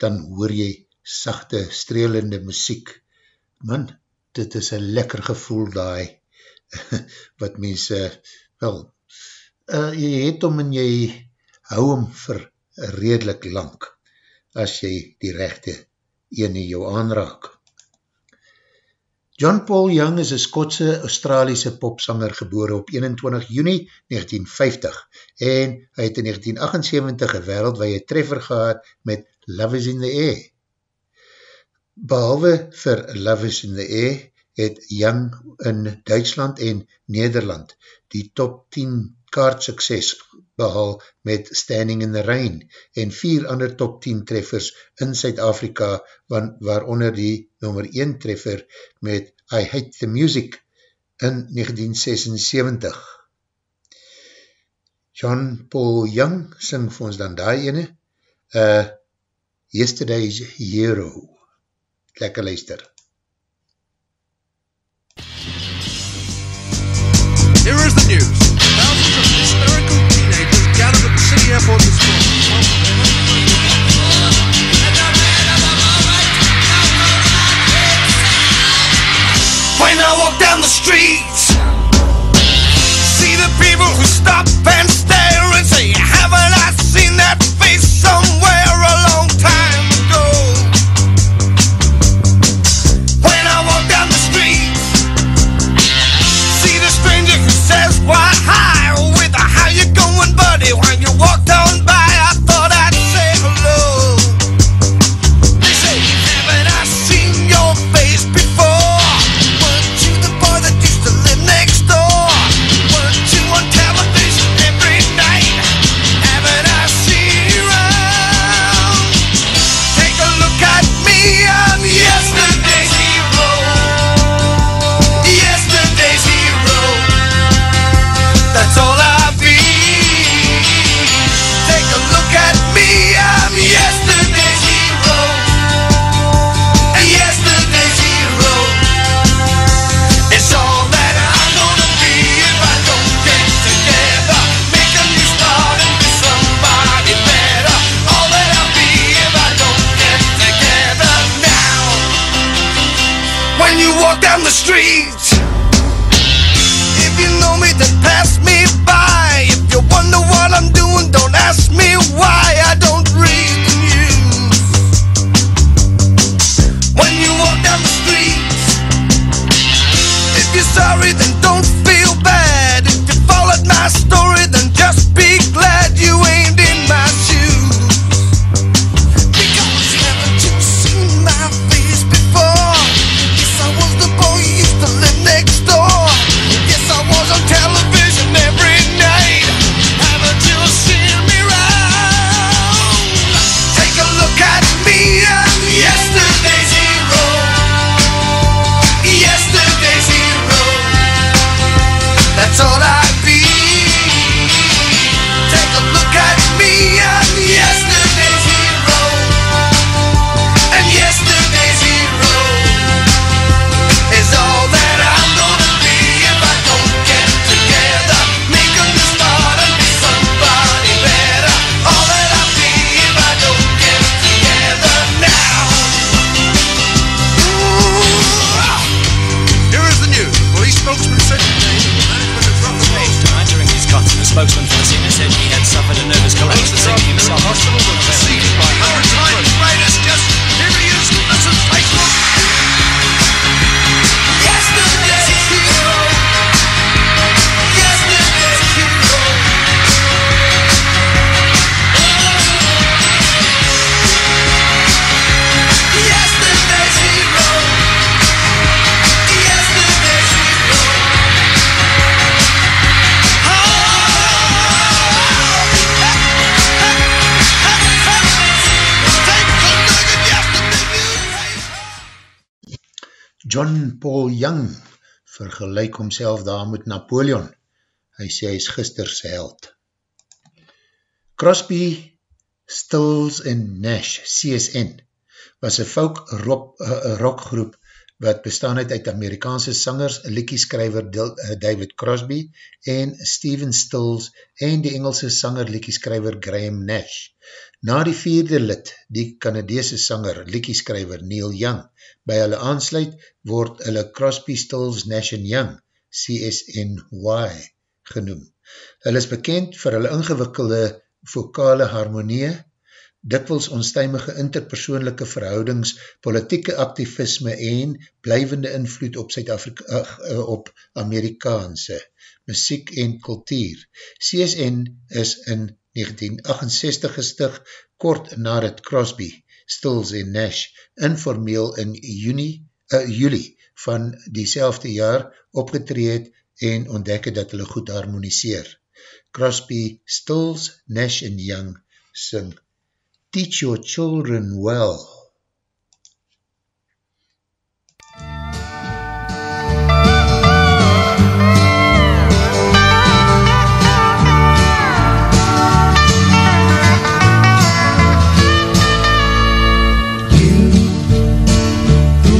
dan hoor jy sachte, strelende muziek. Man, dit is een lekker gevoel daai, *laughs* wat mense, wel, uh, jy het om en jy hou hom vir redelijk lang, as jy die rechte ene jou aanraak. John Paul Young is een Skotse Australiese popsanger geboore op 21 juni 1950 en hy het in 1978 een wereldwee treffer gehad met Love is in the Air. Behalwe vir Love is in the Air het Young in Duitsland en Nederland die top 10 kaart sukses behaal met Standing in the Rain en vier ander top 10 treffers in Suid-Afrika waaronder die nummer 1 treffer met I Hate the Music in 1976. John Paul Young sing vir ons dan die ene uh, Yesterday's Hero. Lekker luister. Here is the news. When I walk down the streets, see the people who stop and walk down the street, if you know me, then pass me by. If you wonder what I'm doing, don't ask me Paul Young vergelijk homself daar met Napoleon. Hy sê hy is gisters held. Crosby, Stills en Nash, CSN, was een folk rock, uh, rockgroep wat bestaan uit uit Amerikaanse sangers, liekieskrijver David Crosby en Steven Stills en die Engelse sanger, liekieskrijver Graham Nash. Na die vierde lid, die Canadese sanger, liekieskrijver Neil Young, by hulle aansluit, word hulle Crosby, Stills, Nash Young, CSNY, genoem. Hulle is bekend vir hulle ingewikkelde vokale harmonie, dikwels onstuimige interpersoonlijke verhoudings, politieke activisme en blijvende invloed op, uh, op Amerikaanse muziek en kultuur. CSN is in 1968 gestig, kort nadat Crosby, Stills en Nash informeel in juni, uh, juli van diezelfde jaar opgetreed en ontdekke dat hulle goed harmoniseer. Crosby, Stills, Nash en Young sing Teach Your Children Well.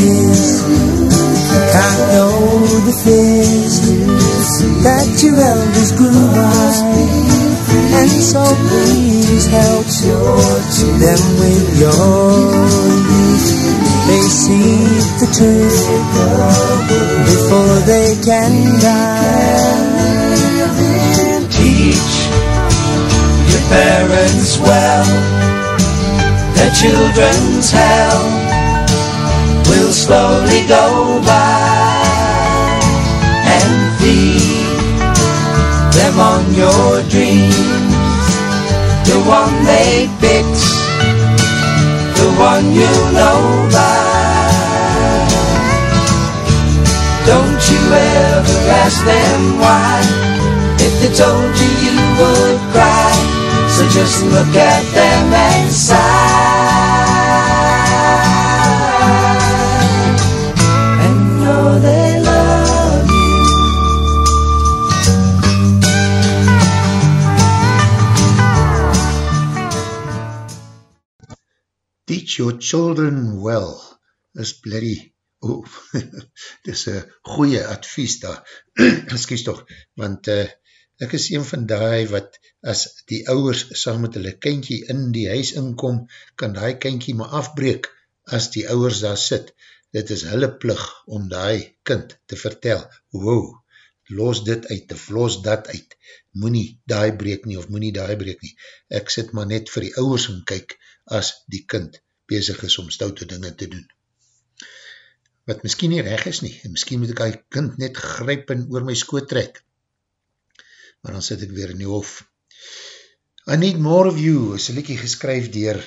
years can't know the fears that your elders grew by. And so please help them with your youth. They see the truth before they can die. Teach your parents well. Their children's hell will slowly go by and feed them on your dreams. The one they picked, the one you know by. Don't you ever ask them why. If they told you you would cry, so just look at them and sigh. Teach Your Children Well is bloody, oh, *laughs* dis een goeie advies daar, *clears throat* excuse toch, want uh, ek is een van die wat as die ouwers saam met hulle kindje in die huis inkom, kan die kindje maar afbreek as die ouwers daar sit. Dit is hulle plug om die kind te vertel, wow, los dit uit, of los dat uit, moet nie die breek nie, of moet nie die breek nie. Ek sit maar net vir die ouwers en kyk, as die kind bezig is om stoute dinge te doen. Wat miskien nie reg is nie, en miskien moet ek die kind net gryp en oor my skoot trek. Maar dan sit ek weer in die hof. I Need More of You is een liekie geskryf dier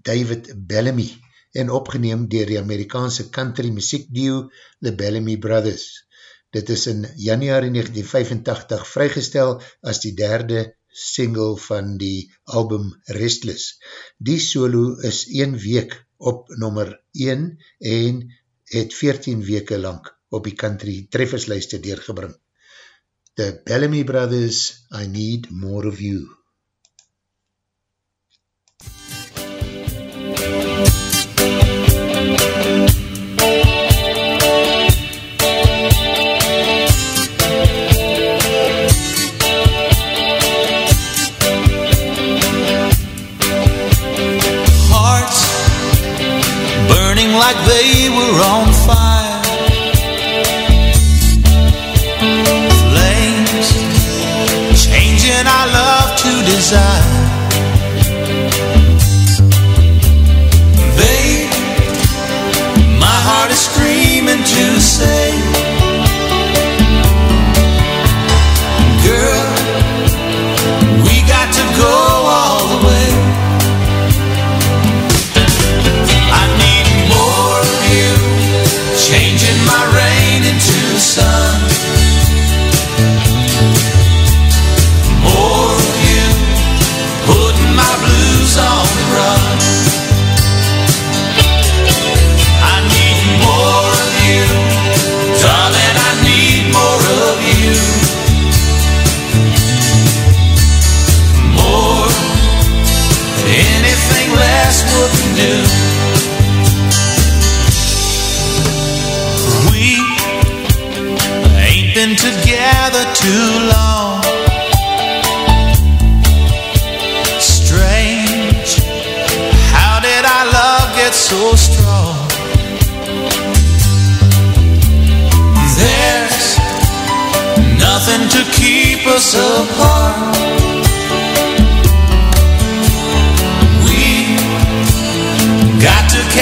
David Bellamy en opgeneem dier die Amerikaanse country muziek duo The Bellamy Brothers. Dit is in januari 1985 vrygestel as die derde single van die album Restless. Die solo is 1 week op nummer 1 en het 14 weke lang op die country trefferslijste deurgebring. The Bellamy Brothers, I Need More of You.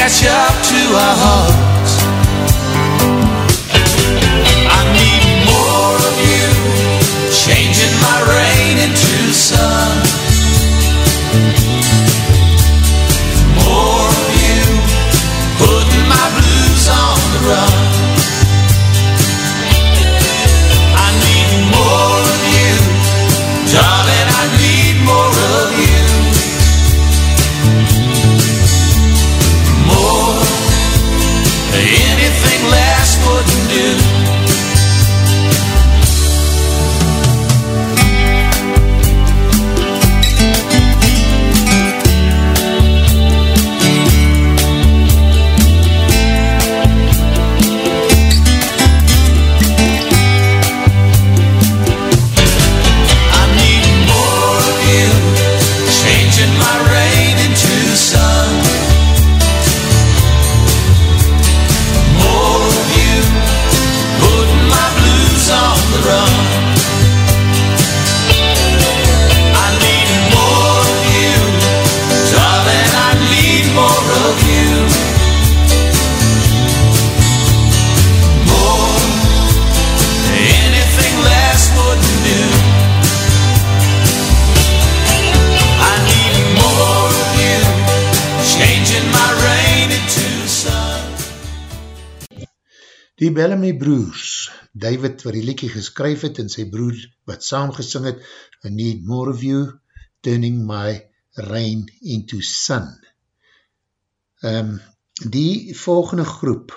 Catch up to our hearts. Die Bellamy Broers, David wat die liedjie geskryf het en sy broer wat saamgesing het, I need more of you, turning my rain into sun. Um, die volgende groep,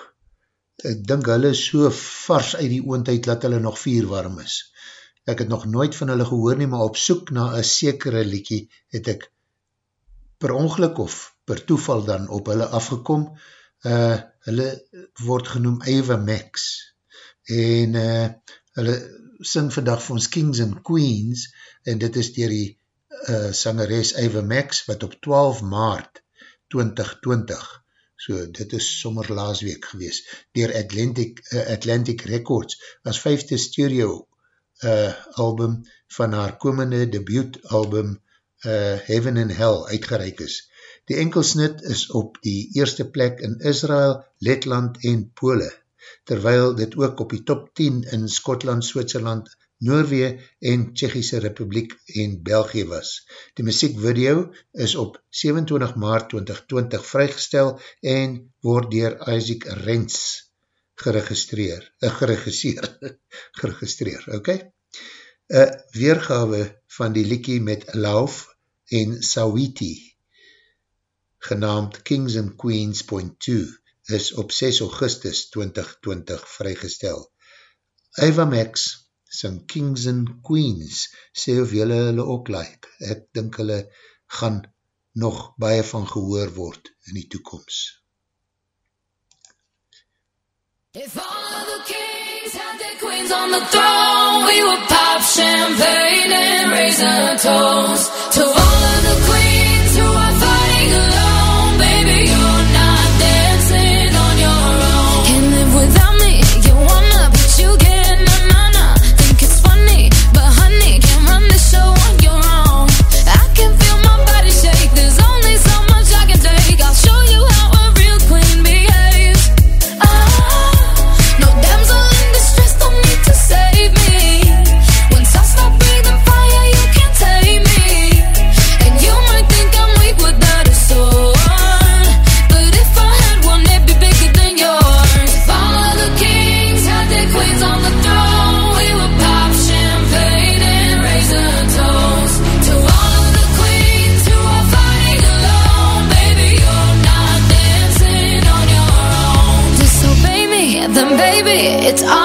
ek dink hulle is so vars uit die oondheid dat hulle nog vier warm is. Ek het nog nooit van hulle gehoor nie, maar op soek na een sekere liedjie het ek per ongeluk of per toeval dan op hulle afgekom. Uh, hulle word genoem Ava Max. En uh, hulle sing vandag vir ons Kings and Queens en dit is dier die uh, sangeres Ava Max wat op 12 maart 2020 so dit is sommer laas week gewees dier Atlantic, uh, Atlantic Records as vijfde stereo uh, album van haar komende debuut album uh, Heaven and Hell uitgereik is Die enkelsnit is op die eerste plek in Israel, Letland en Pole, terwyl dit ook op die top 10 in Skotland, Switserland, Noorwee en Tsjechische Republiek en België was. Die muziekvideo is op 27 maart 2020 vrygestel en word dier Isaac Rens geregistreer, uh, geregisseer, *laughs* geregistreer, ok? Een weergawe van die liekie met Lauf en Sawiti, genaamd Kings and Queens Point 2 is op 6 augustus 2020 vrygestel. Ava Max sing Kings and Queens, sê of jylle hulle ook like. Ek dink hulle gaan nog baie van gehoor word in die toekomst. If all of the kings had their queens on the throne, we would pop champagne and raise a toast to all of the queens who are fighting alone. It's all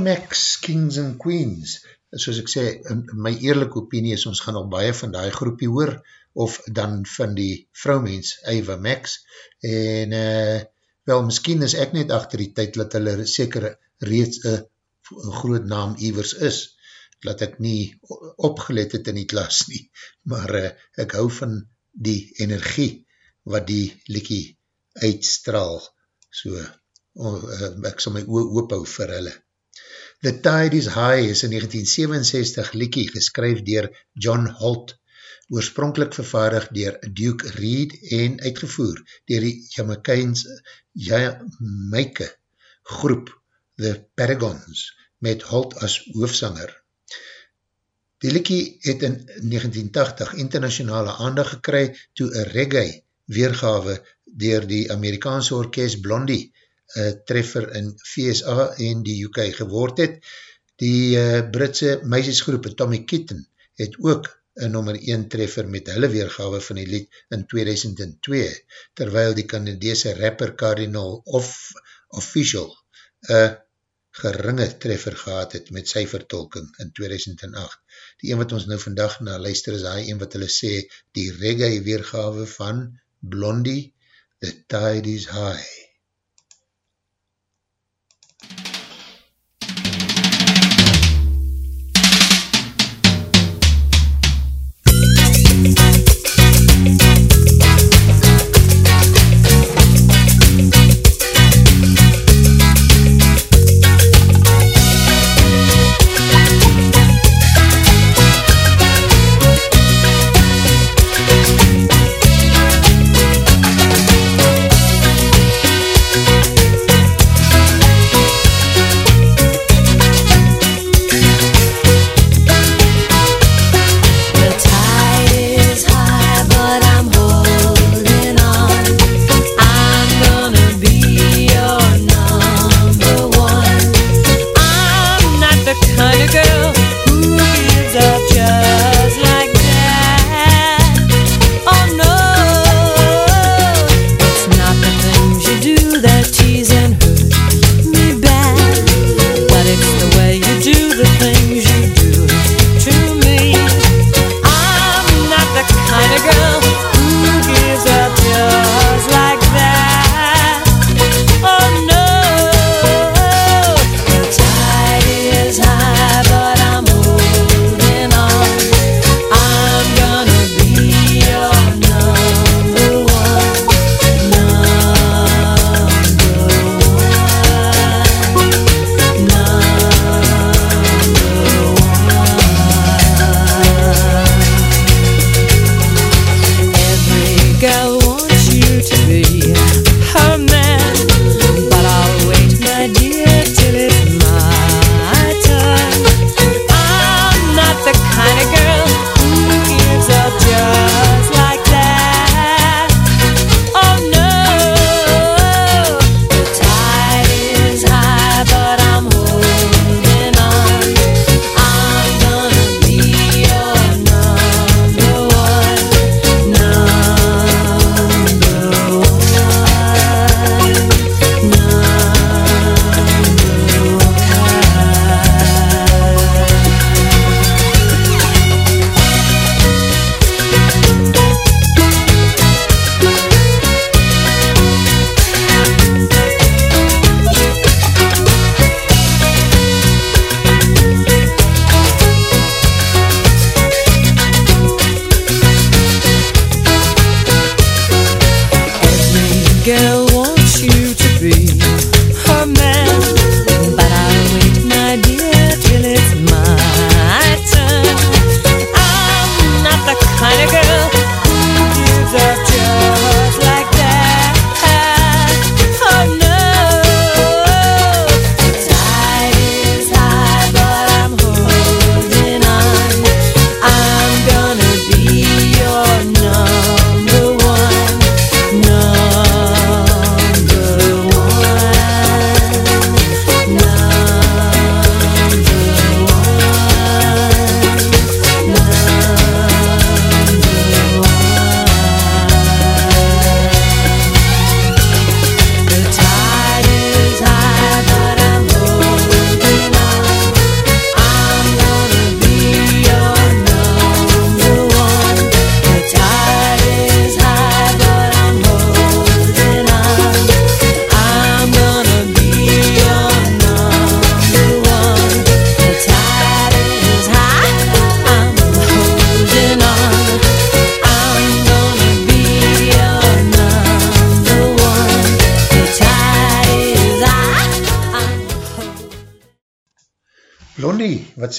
Ava Max, Kings and Queens, soos ek sê, in my eerlijke opinie is, ons gaan nog baie van die groepie hoor, of dan van die vrouwmens, Ava Max, en uh, wel, miskien is ek net achter die tyd, dat hulle seker reeds een groot naam Ivers is, dat ek nie opgelet het in die klas nie, maar uh, ek hou van die energie, wat die liekie uitstraal, so, oh, uh, ek sal my oor oophou vir hulle. The Tide is High is in 1967 liekie geskryf dier John Holt, oorspronkelijk vervaardig dier Duke Reed en uitgevoer dier die Jamaicaans Jamaica groep The Paragons met Holt as hoofsanger. Die liekie het in 1980 internationale aandag gekry toe een reggae weergawe dier die Amerikaanse orkest Blondie uh, treffer in VSA en die UK geword het. Die uh, Britse meisjesgroep Tommy Kitten het ook een nummer 1 treffer met hulle weergawe van die lied in 2002, terwyl die Canadese rapper Cardinal of Official een geringe treffer gehad het met sy vertolking in 2008. Die een wat ons nou vandag na luister is die een wat hulle sê, die reggae weergawe van Blondie, The Tide is High.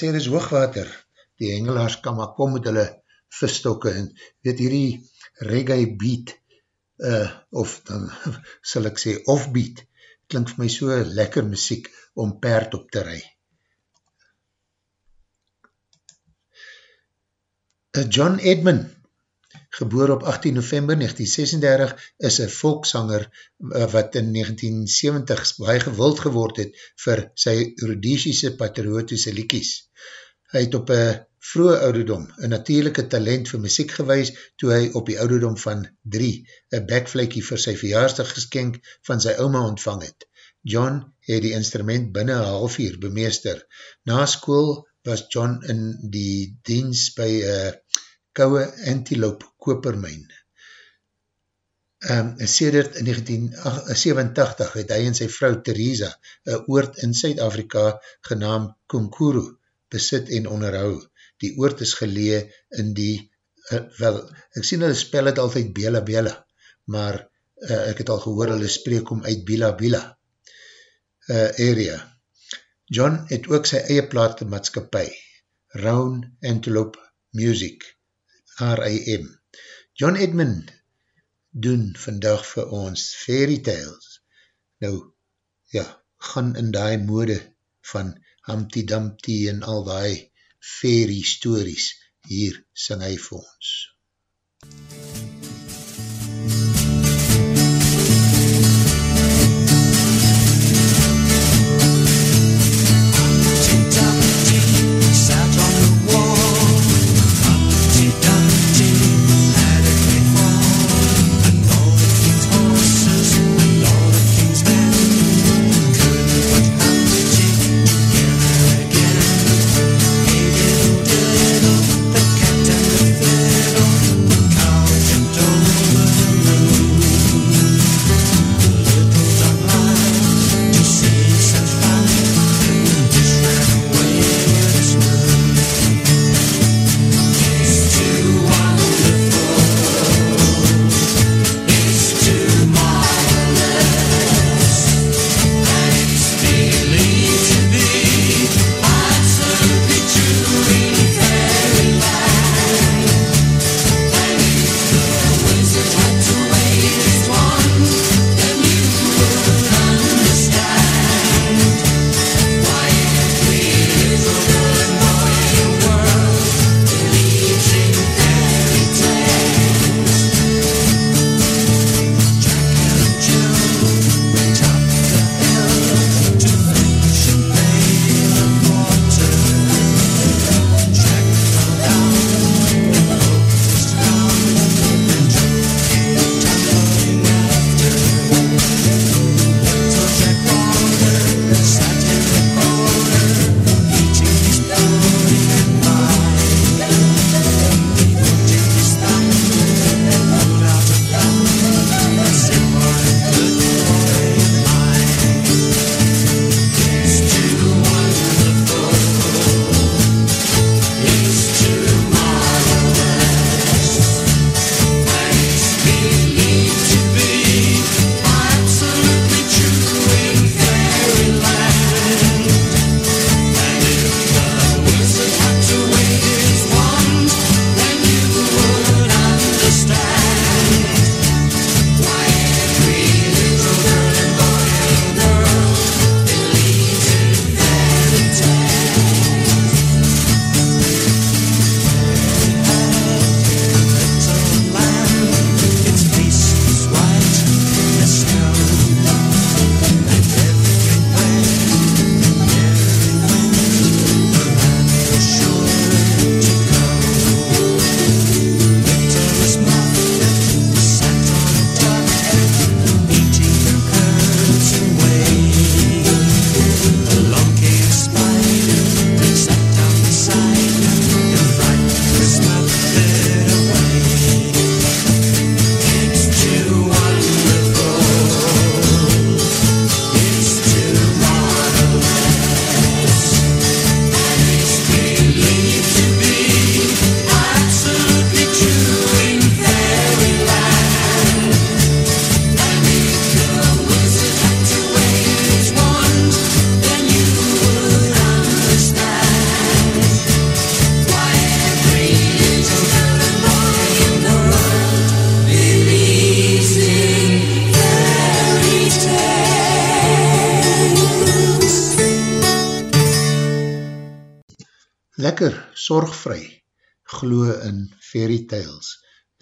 Sê is hoogwater? Die hengelaars kan maar kom met hulle visstokke en weet hierdie reggae beat uh, of dan *laughs* sal ek sê offbeat klink vir my so lekker muziek om perd op te rij. Uh, John Edmund geboor op 18 november 1936, is een volksanger uh, wat in 1970 baie gewild geword het vir sy Rhodesiese patriotische liekies. Hy het op een vroege ouderdom een natuurlijke talent vir muziek gewys toe hy op die ouderdom van 3 een backflakie vir sy verjaarsdag geskenk van sy oma ontvang het. John het die instrument binnen een half uur bemeester. Na school was John in die dienst by een kouwe antelope kopermijn. Um, sedert 1987 het hy en sy vrou Theresa een oord in Suid-Afrika genaamd Kunkuru besit en onderhou. Die oord is gelee in die, uh, wel, ek sien hulle spel het altyd Bela Bela, maar uh, ek het al gehoor hulle spreek om uit Bila Bila uh, area. John het ook sy eie platenmaatskapie, Round Antelope Music, R.I.M. John Edmund doen vandag vir ons fairy tales. Nou, ja, gaan in die mode van Humpty Dumpty en al die fairy stories. Hier sing hy vir ons. Cow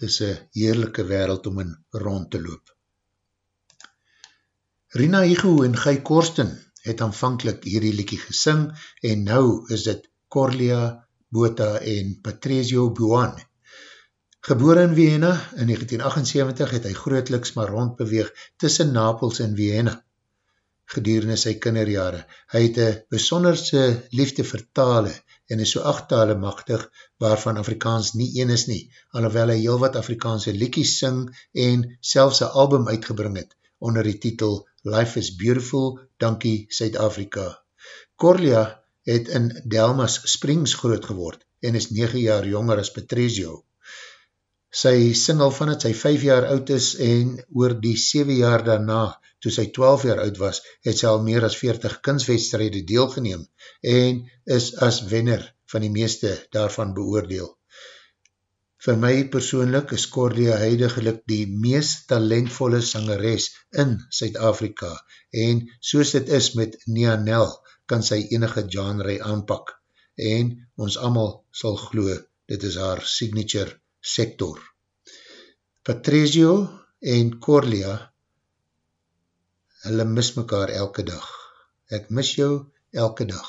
tales. Dit is een heerlijke wereld om in rond te loop. Rina Higo en Guy Korsten het aanvankelijk hierdie liekie gesing en nou is dit Corlia Bota en Patrizio Buan. Geboren in Vienna in 1978 het hy grootliks maar rondbeweeg tussen Napels en Vienna gedurende sy kinderjare. Hy het een besonderse liefde vir tale en is so acht tale machtig waarvan Afrikaans nie een is nie, alhoewel hy heel wat Afrikaanse liekies sing en selfs een album uitgebring het onder die titel Life is Beautiful, Dankie Suid-Afrika. Corlia het in Delmas Springs groot geword en is 9 jaar jonger as Patrizio. Sy sing al van het sy 5 jaar oud is en oor die 7 jaar daarna, toe sy 12 jaar oud was, het sy al meer as 40 kunstwedstrijde deelgeneem en is as wenner van die meeste daarvan beoordeel. Vir my persoonlik is Cordia huidigelik die meest talentvolle sangeres in Suid-Afrika en soos dit is met Nia Nel, kan sy enige genre aanpak en ons allemaal sal glo, dit is haar signature sektor. Patrizio en Corlia, hulle mis mekaar elke dag. Ek mis jou elke dag.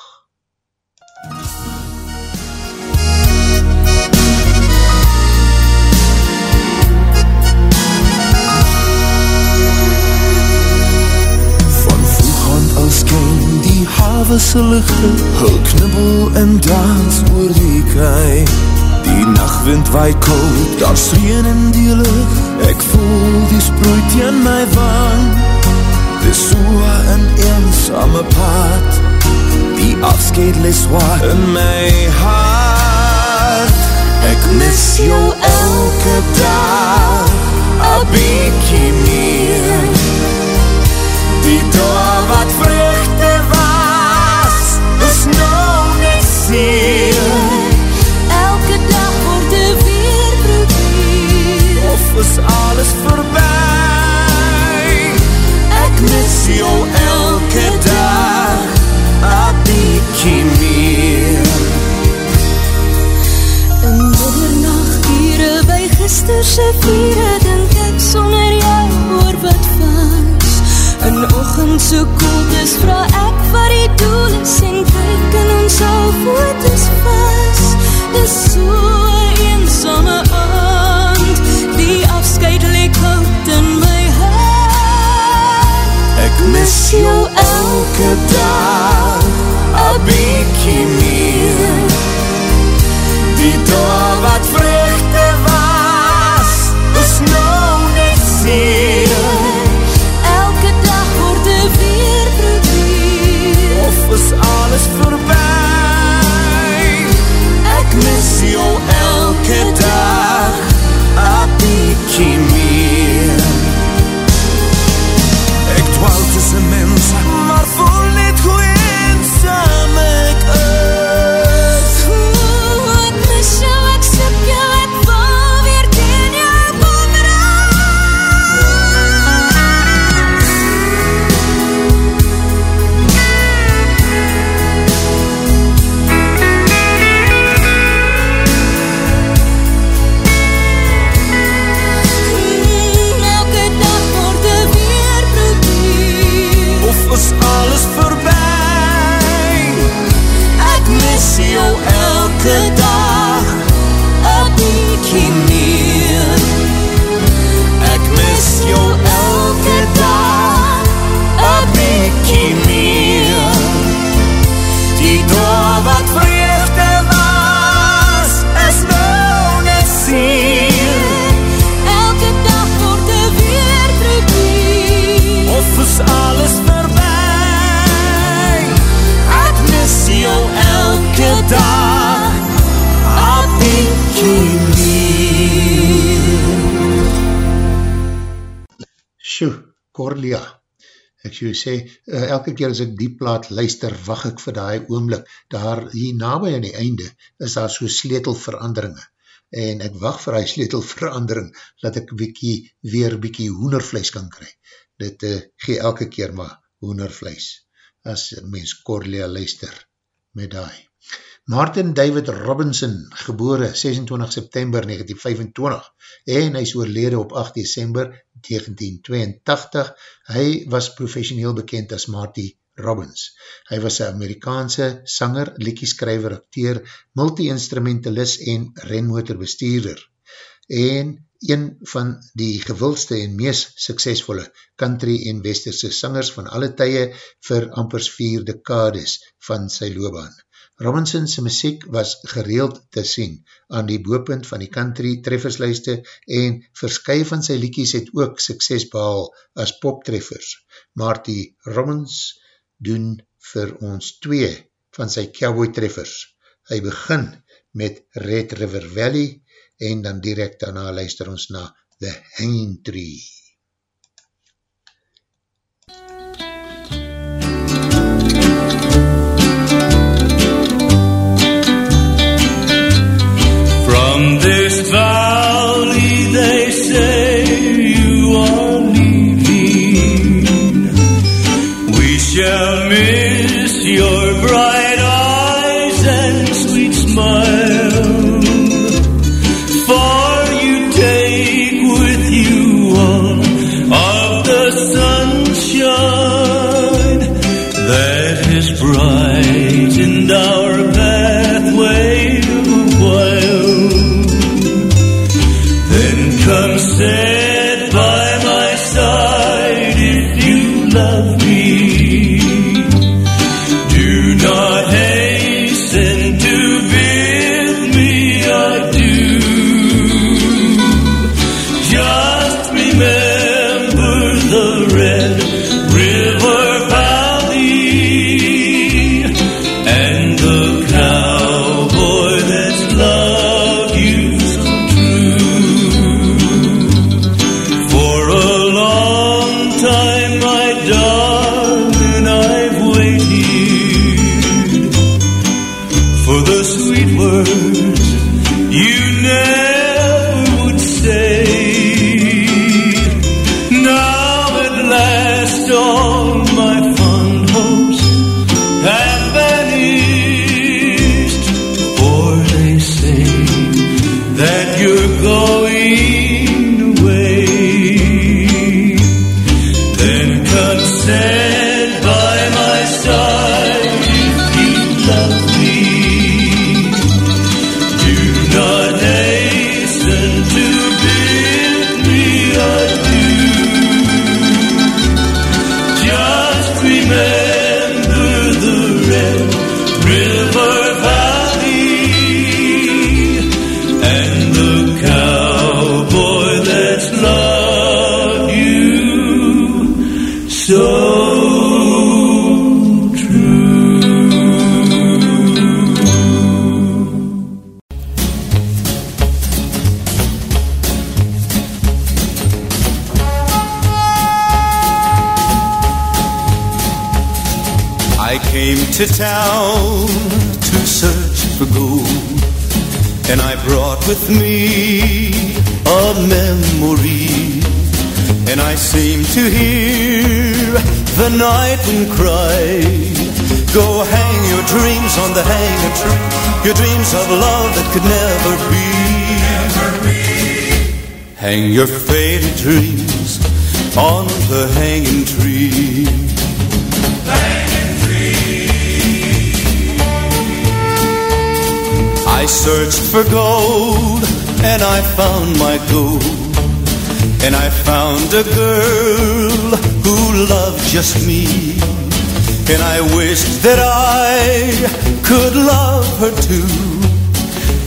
Van vroeg aan als kind die hawe se ligte Hul knibbel en dans oor die kei Die nachtwind waai koud, daar's reën in die lucht. Ek voel die sproeit teen my wang. Dis so een eensame pad Die afskeid les waar in my hart. Ek mis jou elke dag A bykie meer. Die dag wat vruchte is alles voorbij. Ek mis jou elke dag A bykie meer. In middernacht ure by gisterse vieren Dink ek sonder jou oor wat was In ochend so koel is vraag ek wat die doel is En kyk in ons al foto's vast. Dis so eensame aand Die afscheid leek hout in my hart Ek mis jou elke dag A bykie meer. Die dag wat vruchte Sjoe, Corlia. Ek sê, sê uh, elke keer as ek die plaat luister, wacht ek vir die oomlik. Daar hier nabij aan die einde is daar so sleetelveranderinge. En ek wacht vir die sleetelverandering, dat ek bykie, weer bykie hoenervlees kan kry. Dit uh, gee elke keer maar hoenervlees, as mens Corlia luister met die. Martin David Robinson, gebore 26 september 1925 en hy is oorlede op 8 december 1982. Hy was professioneel bekend as Marty Robbins. Hy was een Amerikaanse sanger, liekieskrijver, acteur, multi-instrumentalist en renmotorbestuurder. En een van die gewildste en mees suksesvolle country en westerse sangers van alle tye vir ampers vier dekades van sy loopbaan. Robinson's muziek was gereeld te sien aan die boopunt van die country treffersluiste en verskye van sy liekies het ook sukses behal as poptreffers. Marty Robbins doen vir ons twee van sy cowboy treffers. Hy begin met Red River Valley en dan direct daarna luister ons na The Hanging Tree. Yandı so I came to town to search for gold, and I brought with me a memory. And I seem to hear night wind cry, Go hang your dreams on the hanging tree, your dreams of love that could never be. Hang your faded dreams on the hanging tree. I searched for gold and I found my gold. And I found a girl who loved just me. And I wished that I could love her too.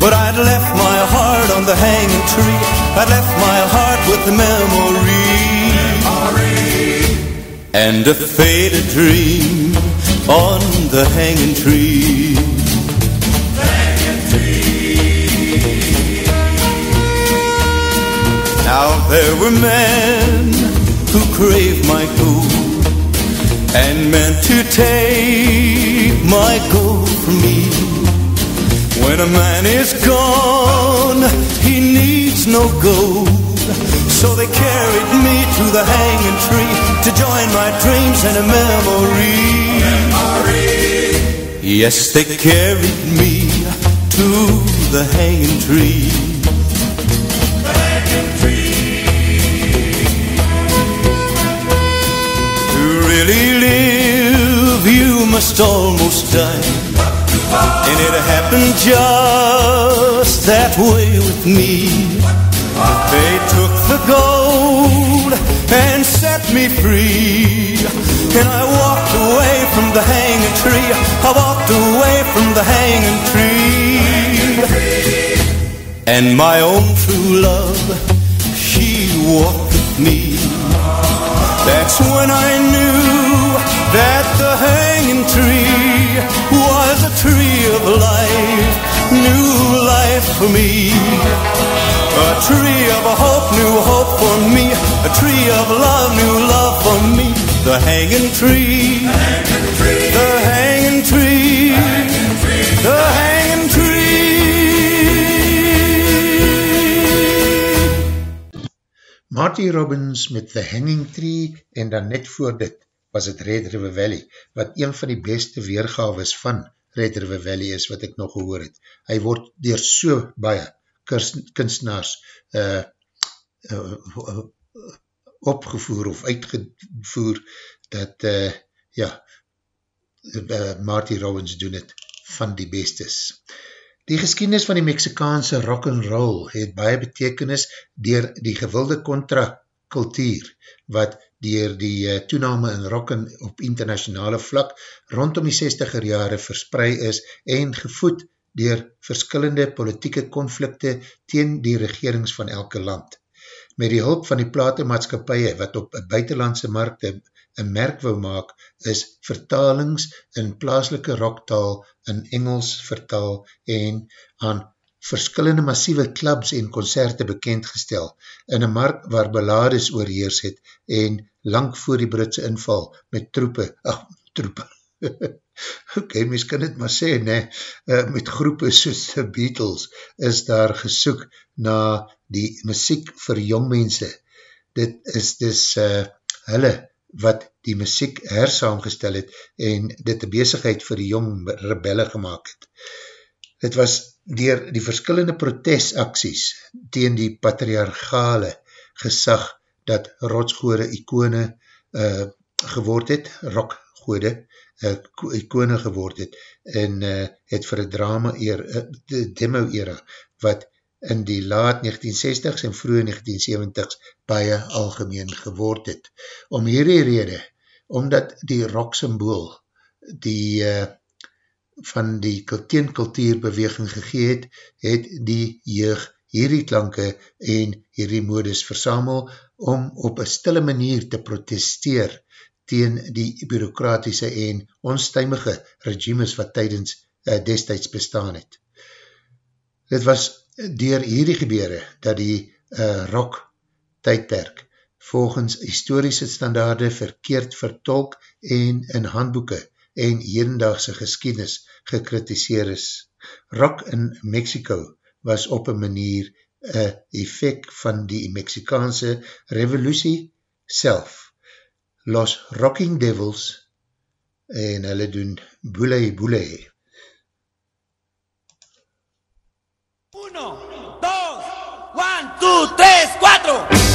But I'd left my heart on the hanging tree. I'd left my heart with the memory. memory. And a faded dream on the hanging tree. Now there were men who craved my and meant to take my gold from me. When a man is gone, he needs no gold. So they carried me to the hanging tree to join my dreams and a memory. Yes, they carried me to the hanging tree. Must almost die. And it happened just that way with me. They took the gold and set me free. And I walked away from the hanging tree. I walked away from the hanging tree. And my own true love, she walked with me. That's when I knew that the tree was a tree of life, new life for me. A tree of hope, new hope for me. A tree of love, new love for me. The hanging tree, the hanging tree, the hanging tree. Marty Robbins met The Hanging Tree en dan net voor dit was het Red River Valley, wat een van die beste weergaves van Red River Valley is wat ek nog gehoor het. Hy word door so baie kunstenaars uh, uh, opgevoer of uitgevoer dat uh, ja uh, Marty Robbins doen het van die bestes. Die geschiedenis van die Mexikaanse rock and roll het baie betekenis dier die gewilde contra-kultuur wat dier die uh, toename in rock and op internationale vlak rondom die 60er jare versprei is en gevoed dier verskillende politieke konflikte teen die regerings van elke land. Met die hulp van die platemaatskapie wat op buitenlandse markte een merk wou maak, is vertalings in plaaslike rocktaal in Engels vertaal en aan verskillende massieve clubs en concerte bekendgestel in een mark waar belades oorheers het en lang voor die Britse inval met troepe, ach, troepe, *laughs* ok, mys kan het maar sê, ne, uh, met groepe soos The Beatles is daar gesoek na die muziek vir jongmense. Dit is dus uh, hulle wat die muziek hersaamgestel het en dit die bezigheid vir die jong rebelle gemaakt het. Het was dier die verskillende protestaksies teen die patriarchale gesag dat rotsgode ikone uh, geword het, rockgode, uh, ikone geword het en uh, het vir die drama eer, uh, demo era wat in die laat 1960s en vroeg 1970s baie algemeen geword het. Om hierdie rede, omdat die rock symbool die uh, van die teenkultuurbeweging gegee het, het die jeug hierdie klanke en hierdie modus versamel om op een stille manier te protesteer teen die bureaucratische en onstuimige regimes wat tydens uh, destijds bestaan het. Dit was dier hierdie gebeure dat die uh, rock tydperk volgens historische standaarde verkeerd vertolk en in handboeken en hedendaagse geschiedenis gekritiseer is. Rock in Mexico was op een manier een effect van die Mexikaanse revolutie self Los Rocking Devils en hulle doen Boule Boule. Uno, dos, one, two, tres, cuatro.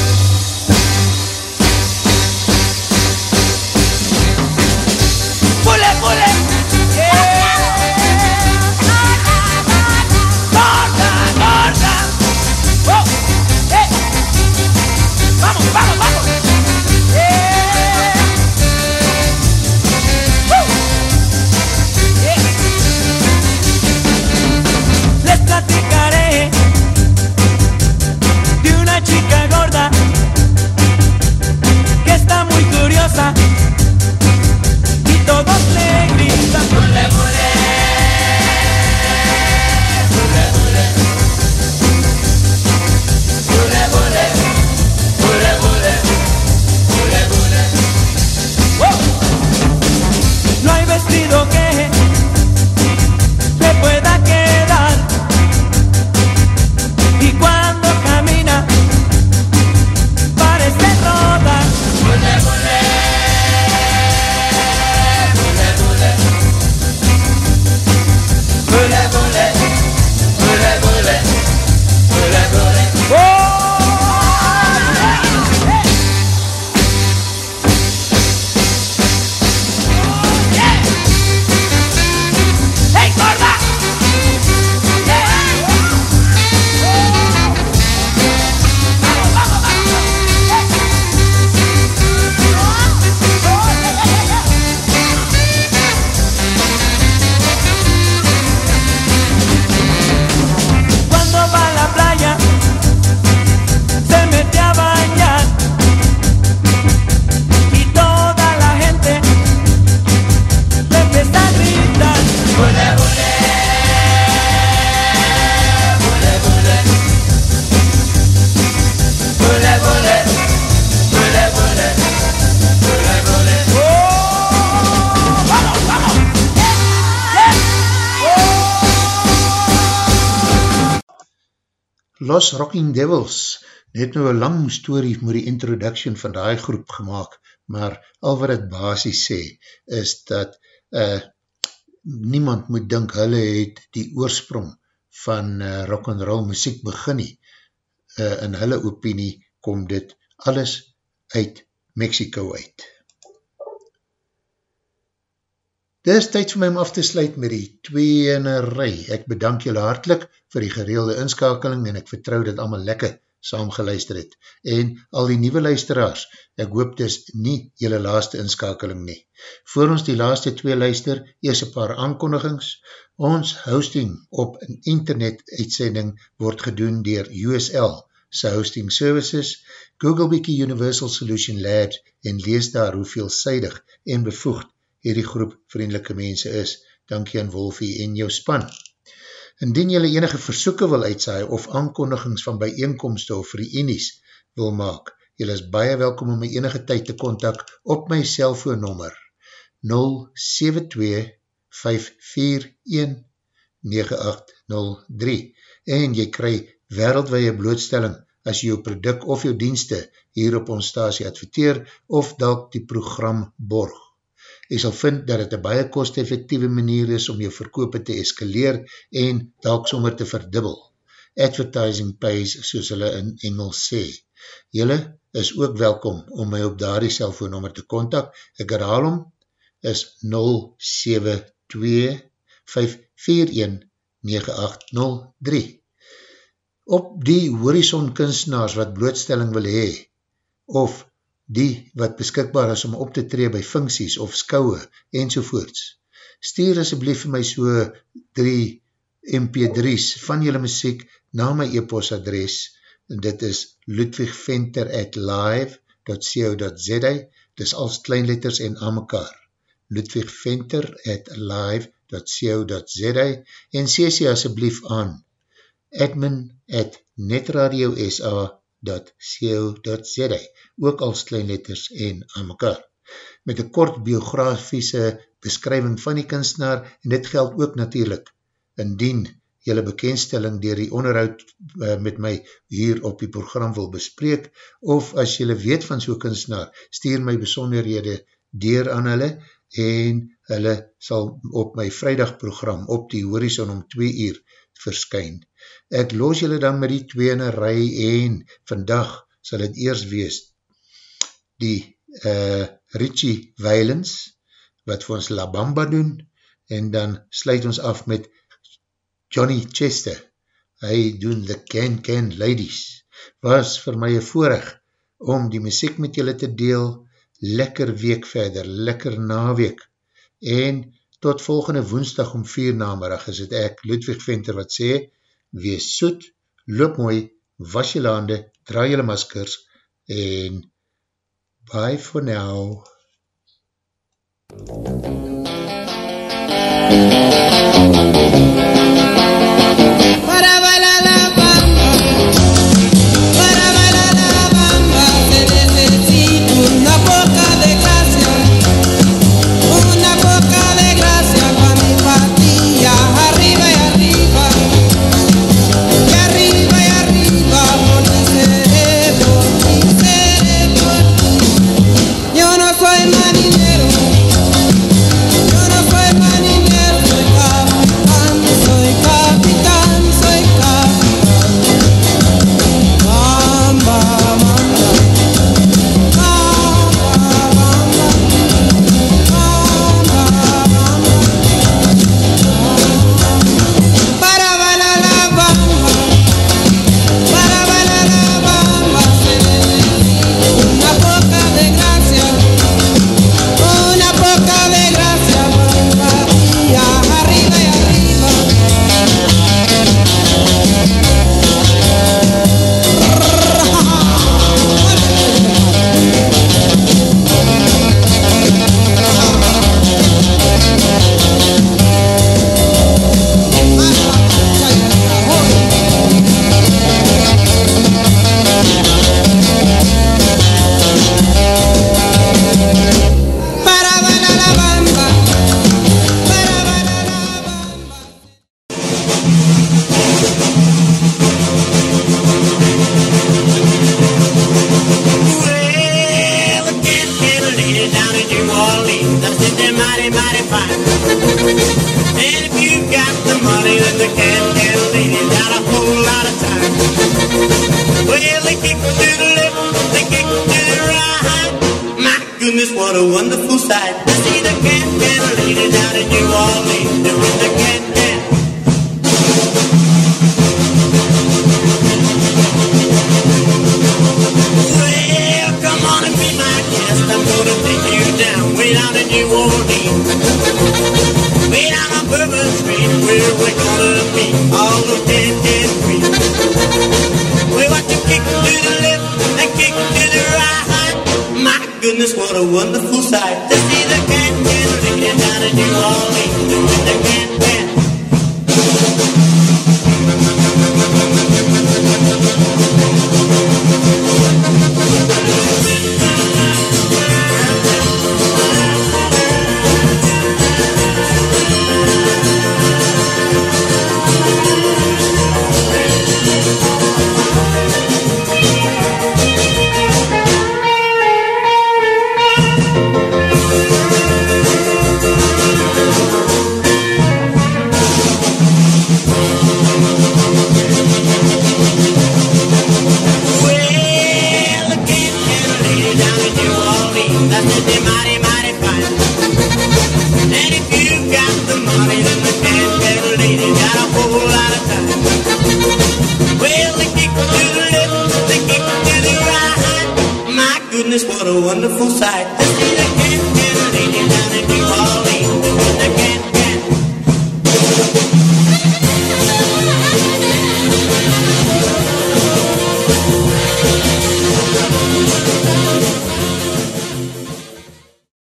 Los Rocking Devils het nou een lang story met die introduction van die groep gemaakt, maar al wat het basis sê, is dat uh, niemand moet dink hulle het die oorsprong van uh, rock and roll muziek begin nie. Uh, in hulle opinie kom dit alles uit Mexico uit. Dit is tyd vir my om af te sluit met die tweenerij. Ek bedank julle hartlik vir die gereelde inskakeling en ek vertrou dat allemaal lekker saam geluister het. En al die nieuwe luisteraars, ek hoop dis nie julle laaste inskakeling nie. Voor ons die laaste twee luister, eers een paar aankondigings. Ons hosting op een internet uitsending word gedoen dier USL, sy hosting services, Google Wiki Universal Solution Labs en lees daar hoeveelzijdig en bevoegd hierdie groep vriendelike mense is. Dankie aan Wolfie en jou span. Indien jylle enige versoeken wil uitsaai of aankondigings van bijeenkomste of reenies wil maak, jylle is baie welkom om my enige tyd te kontak op my cellfoonnummer 072-541-9803 en jy kry wereldwee blootstelling as jy jou product of jou dienste hier op ons stasie adverteer of dalk die program borg. Jy sal vind dat het een baie kost-effectieve manier is om jou verkoop te eskaleer en dalk sommer te verdubbel. Advertising pays, soos hulle in Engels sê. Julle is ook welkom om my op daardie cellfoonnummer te kontak. Ek herhaal om, is 072-541-9803. Op die horizon kunstenaars wat blootstelling wil hee, of die wat beskikbaar is om op te tree by funksies of skouwe enzovoorts. Stuur asjeblief vir my so 3 mp3's van julle muziek na my e-postadres en dit is ludwigventer at live.co.za dis als kleinletters en aan mekaar. ludwigventer at live.co.za en sê sê asjeblief aan admin at netradiosa.com www.co.za ook als kleinletters en aan mekaar. Met een kort biografiese beskrywing van die kunstenaar en dit geld ook natuurlijk indien jylle bekendstelling dier die onderhoud uh, met my hier op die program wil bespreek of as jylle weet van so'n kunstenaar, stuur my besonderhede dier aan hulle en hulle sal op my vrijdagprogram op die horizon om 2 uur verskyn. Ek los julle dan met die tweene rij en vandag sal het eers wees die uh, Richie Weilens wat vir ons La Bamba doen en dan sluit ons af met Johnny Chester. Hy doen The Can Can Ladies. Was vir my een voorig om die muziek met julle te deel. Lekker week verder, lekker naweek. En tot volgende woensdag om vier namerig is het ek Ludwig Venter wat sê wees soet, loop mooi, was jy lande, draai jylle maskers en bye for now. Para